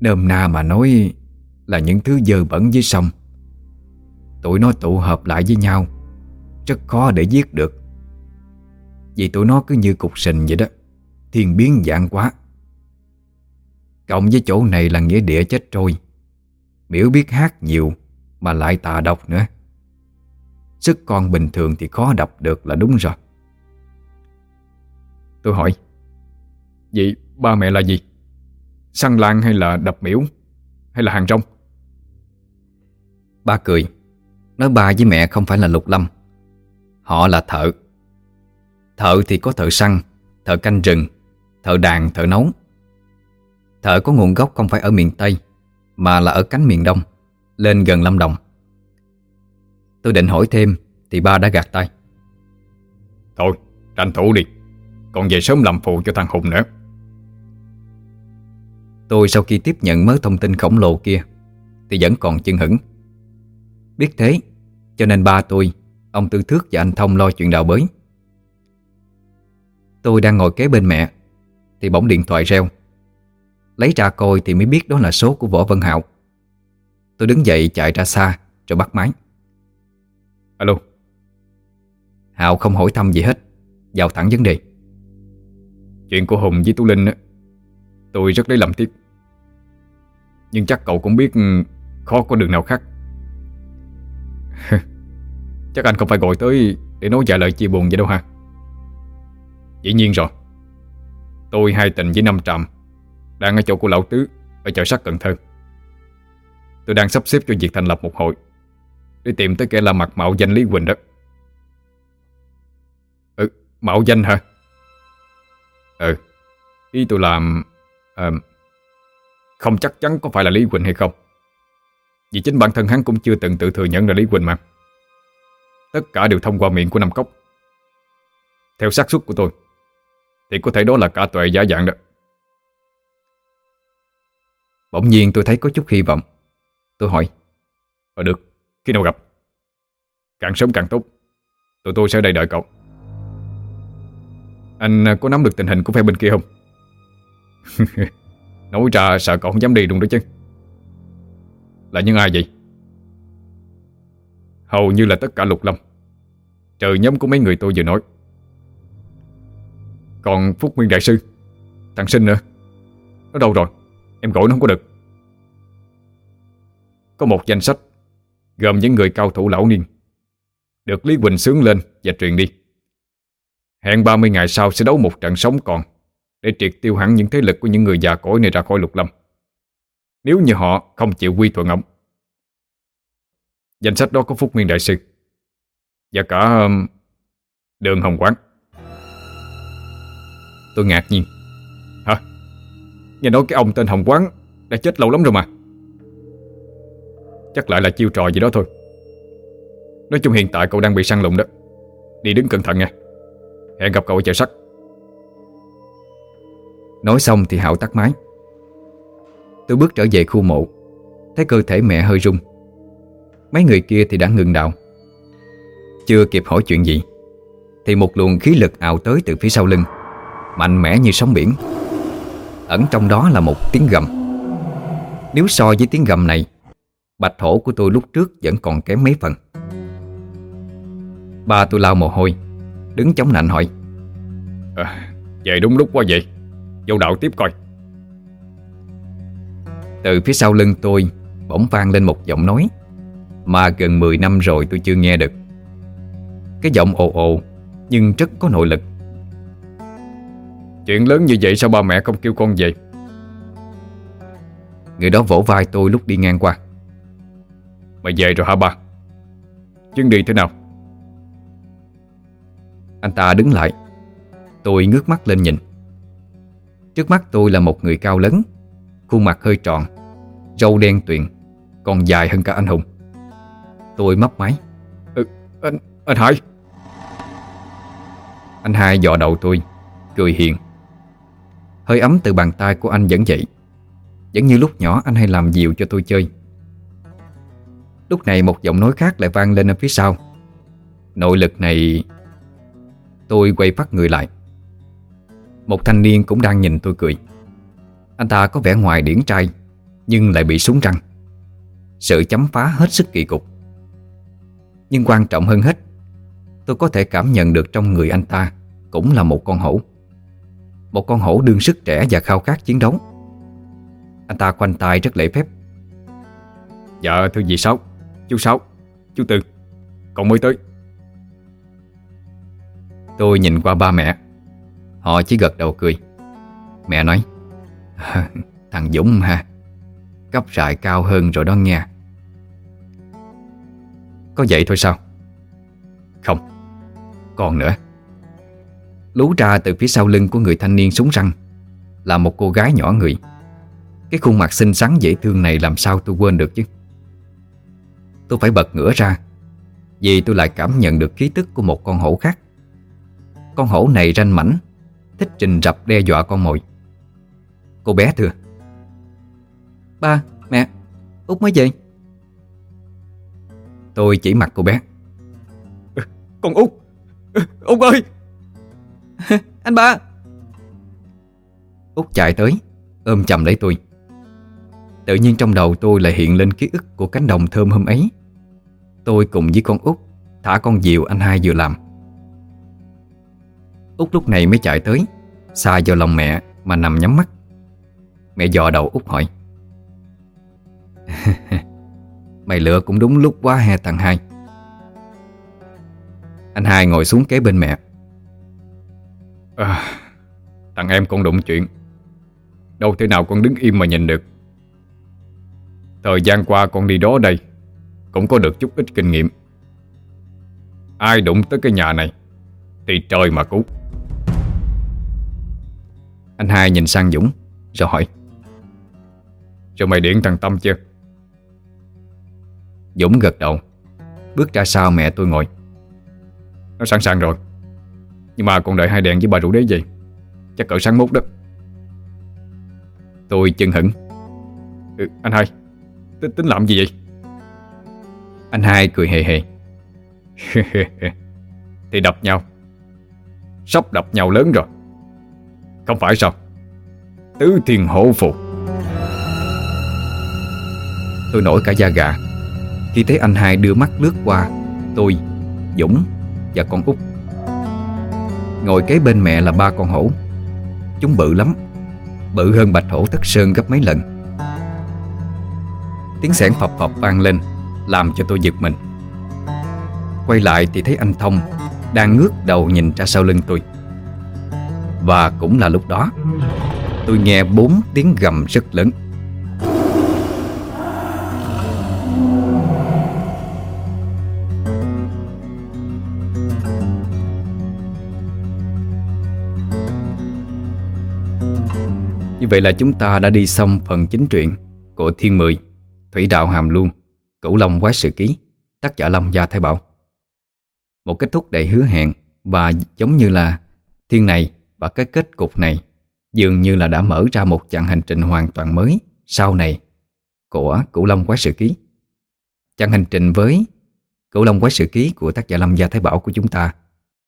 Nôm na mà nói Là những thứ dơ bẩn dưới sông. Tụi nó tụ hợp lại với nhau. Rất khó để giết được. Vì tụi nó cứ như cục sình vậy đó. Thiên biến dạng quá. Cộng với chỗ này là nghĩa địa chết trôi. Miễu biết hát nhiều Mà lại tà độc nữa. Sức con bình thường thì khó đọc được là đúng rồi. Tôi hỏi Vậy ba mẹ là gì? Săn lan hay là đập miễu? Hay là hàng rong? Ba cười Nói ba với mẹ không phải là lục lâm. Họ là thợ. Thợ thì có thợ săn Thợ canh rừng Thợ đàn, thợ nấu. Thợ có nguồn gốc không phải ở miền Tây Mà là ở cánh miền Đông Lên gần Lâm Đồng. Tôi định hỏi thêm Thì ba đã gạt tay. Thôi tranh thủ đi Còn về sớm làm phụ cho thằng Hùng nữa. Tôi sau khi tiếp nhận mớ thông tin khổng lồ kia Thì vẫn còn chân hững. Biết thế Cho nên ba tôi Ông Tư Thước và anh Thông lo chuyện đào bới. Tôi đang ngồi kế bên mẹ Thì bỗng điện thoại reo. Lấy ra coi thì mới biết đó là số của Võ Vân Hạo Tôi đứng dậy chạy ra xa Rồi bắt máy. Alo. Hạo không hỏi thăm gì hết Vào thẳng vấn đề Chuyện của Hùng với Tú Linh á Tôi rất lấy làm tiếc. Nhưng chắc cậu cũng biết ừ, Khó có đường nào khác. *laughs* Chắc anh không phải gọi tới Để nói vài lời chia buồn vậy đâu ha. Dĩ nhiên rồi. Tôi hai tình với năm trạm Đang ở chỗ của Lão Tứ Ở chợ sắt Cần Thơ. Tôi đang sắp xếp cho việc thành lập một hội Để tìm tới kẻ là mặt mạo danh Lý Quỳnh đó. Ừ, mạo danh hả? Ừ, ý tôi làm à, ờ, Không chắc chắn có phải là Lý Quỳnh hay không. Vì chính bản thân hắn cũng chưa từng tự thừa nhận là Lý Quỳnh mà. Tất cả đều thông qua miệng của Nam Cốc. Theo xác suất của tôi Thì có thể đó là cả tuệ giả dạng đó. Bỗng nhiên tôi thấy có chút hy vọng. Tôi hỏi Ờ được, khi nào gặp? Càng sớm càng tốt. Tụi tôi sẽ đây đợi cậu. Anh có nắm được tình hình của phe bên kia không? *laughs* Nói ra sợ cậu không dám đi luôn đó chứ. Là những ai vậy? Hầu như là tất cả lục lâm. Trừ nhóm của mấy người tôi vừa nói. Còn Phúc Nguyên Đại Sư, Thằng Sinh nữa. Nó đâu rồi? Em gọi nó không có được. Có một danh sách Gồm những người cao thủ lão niên. Được Lý Quỳnh sướng lên và truyền đi. Hẹn 30 ngày sau sẽ đấu một trận sống còn, Để triệt tiêu hẳn những thế lực của những người già cỗi này ra khỏi lục lâm. Nếu như họ không chịu quy thuận ông Danh sách đó có Phúc Nguyên Đại Sư, Và cả um, Đường Hồng Quán. Tôi ngạc nhiên. Hả? Nghe nói cái ông tên Hồng Quán Đã chết lâu lắm rồi mà. Chắc lại là chiêu trò gì đó thôi. Nói chung hiện tại cậu đang bị săn lùng đó. Đi đứng cẩn thận nha. Hẹn gặp cậu ở chợ sắt. Nói xong thì Hảo tắt máy. Tôi bước trở về khu mộ, Thấy cơ thể mẹ hơi rung. Mấy người kia thì đã ngừng đào. Chưa kịp hỏi chuyện gì, Thì một luồng khí lực ảo tới từ phía sau lưng, Mạnh mẽ như sóng biển. Ẩn trong đó là một tiếng gầm. Nếu so với tiếng gầm này, Bạch hổ của tôi lúc trước vẫn còn kém mấy phần. Ba tôi lao mồ hôi. Đứng chống nạnh hỏi. À, Về đúng lúc quá vậy. Vô đạo tiếp coi. Từ phía sau lưng tôi Bỗng vang lên một giọng nói Mà gần 10 năm rồi tôi chưa nghe được. Cái giọng ồ ồ Nhưng rất có nội lực. Chuyện lớn như vậy sao ba mẹ không kêu con về? Người đó vỗ vai tôi lúc đi ngang qua. Mày về rồi hả ba? Chuyến đi thế nào Anh ta đứng lại. Tôi ngước mắt lên nhìn. Trước mắt tôi là một người cao lớn Khuôn mặt hơi tròn Râu đen tuyền Còn dài hơn cả anh Hùng. Tôi mấp máy. Ừ, Anh, anh Hải. Anh hai dò đầu tôi Cười hiền. Hơi ấm từ bàn tay của anh vẫn vậy. Vẫn như lúc nhỏ anh hay làm dịu cho tôi chơi. Lúc này một giọng nói khác lại vang lên ở phía sau. Nội lực này Tôi quay phát người lại. Một thanh niên cũng đang nhìn tôi cười. Anh ta có vẻ ngoài điển trai, Nhưng lại bị súng răng. Sự chấm phá hết sức kỳ cục. Nhưng quan trọng hơn hết, Tôi có thể cảm nhận được trong người anh ta Cũng là một con hổ. Một con hổ đương sức trẻ và khao khát chiến đấu. Anh ta khoanh tay rất lễ phép. Dạ thưa dì Sáu, Chú Sáu, Chú Tư Còn mới tới. Tôi nhìn qua ba mẹ. Họ chỉ gật đầu cười. Mẹ nói, *laughs* Thằng Dũng ha, Cấp rại cao hơn rồi đó nghe. Có vậy thôi sao? Không, Còn nữa. Lú ra từ phía sau lưng của người thanh niên súng răng, Là một cô gái nhỏ người. Cái khuôn mặt xinh xắn dễ thương này Làm sao tôi quên được chứ? Tôi phải bật ngửa ra, Vì tôi lại cảm nhận được khí tức của một con hổ khác. Con hổ này ranh mảnh Thích trình rập đe dọa con mồi. Cô bé thưa Ba, mẹ, Út mới về. Tôi chỉ mặt cô bé. Con Út. Út ơi. *laughs* Anh ba. Út chạy tới Ôm chầm lấy tôi. Tự nhiên trong đầu tôi lại hiện lên ký ức của cánh đồng thơm hôm ấy. Tôi cùng với con út Thả con diều anh hai vừa làm Út lúc này mới chạy tới Xa vào lòng mẹ mà nằm nhắm mắt. Mẹ dò đầu út hỏi. *laughs* Mày lựa cũng đúng lúc quá hè thằng hai. Anh hai ngồi xuống kế bên mẹ. À, Thằng em con đụng chuyện. Đâu thể nào con đứng im mà nhìn được. Thời gian qua con đi đó đây Cũng có được chút ít kinh nghiệm. Ai đụng tới cái nhà này Thì trời mà cứu. Anh hai nhìn sang Dũng Rồi hỏi. Rồi mày điện thằng Tâm chưa? Dũng gật đầu. Bước ra sau mẹ tôi ngồi. Nó sẵn sàng rồi. Nhưng mà còn đợi hai đèn với bà rủ đế gì Chắc cỡ sáng mốt đó. Tôi chân hững. Ừ, Anh hai tính làm gì vậy? Anh hai cười hề hề. *laughs* Thì đập nhau. Sắp đập nhau lớn rồi. Không phải sao? Tứ thiên hổ phù. Tôi nổi cả da gà. Khi thấy anh hai đưa mắt lướt qua Tôi, Dũng và con út Ngồi kế bên mẹ là ba con hổ. Chúng bự lắm Bự hơn bạch hổ thất sơn gấp mấy lần. Tiếng sẻn phập phập vang lên Làm cho tôi giật mình. Quay lại thì thấy anh Thông Đang ngước đầu nhìn ra sau lưng tôi. Và cũng là lúc đó Tôi nghe bốn tiếng gầm rất lớn Như vậy là chúng ta đã đi xong phần chính truyện của Thiên Mười, Thủy Đạo Hàm Luôn, Cửu Long Quái Sự Ký, tác giả Lâm Gia Thái Bảo. Một kết thúc đầy hứa hẹn và giống như là thiên này và cái kết cục này dường như là đã mở ra một chặng hành trình hoàn toàn mới sau này của Cửu Long Quái Sự Ký. Chặng hành trình với Cửu Long Quái Sự Ký của tác giả Lâm Gia Thái Bảo của chúng ta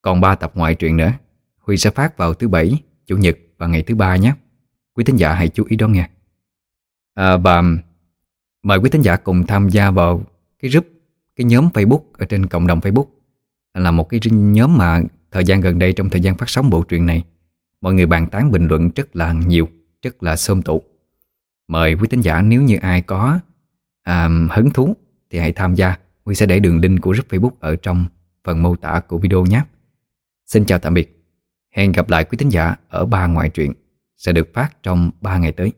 còn 3 tập ngoại truyện nữa. Huy sẽ phát vào thứ Bảy, Chủ nhật và ngày thứ ba nhé. Quý thính giả hãy chú ý đón nghe. À, và mời quý thính giả cùng tham gia vào cái group, cái nhóm Facebook ở trên cộng đồng Facebook là một cái nhóm mà thời gian gần đây trong thời gian phát sóng bộ truyện này mọi người bàn tán bình luận rất là nhiều, rất là xôm tụ. Mời quý thính giả nếu như ai có à, hứng thú thì hãy tham gia. Huy sẽ để đường link của group Facebook ở trong phần mô tả của video nhé. Xin chào tạm biệt. Hẹn gặp lại quý thính giả ở ba ngoại truyện sẽ được phát trong 3 ngày tới.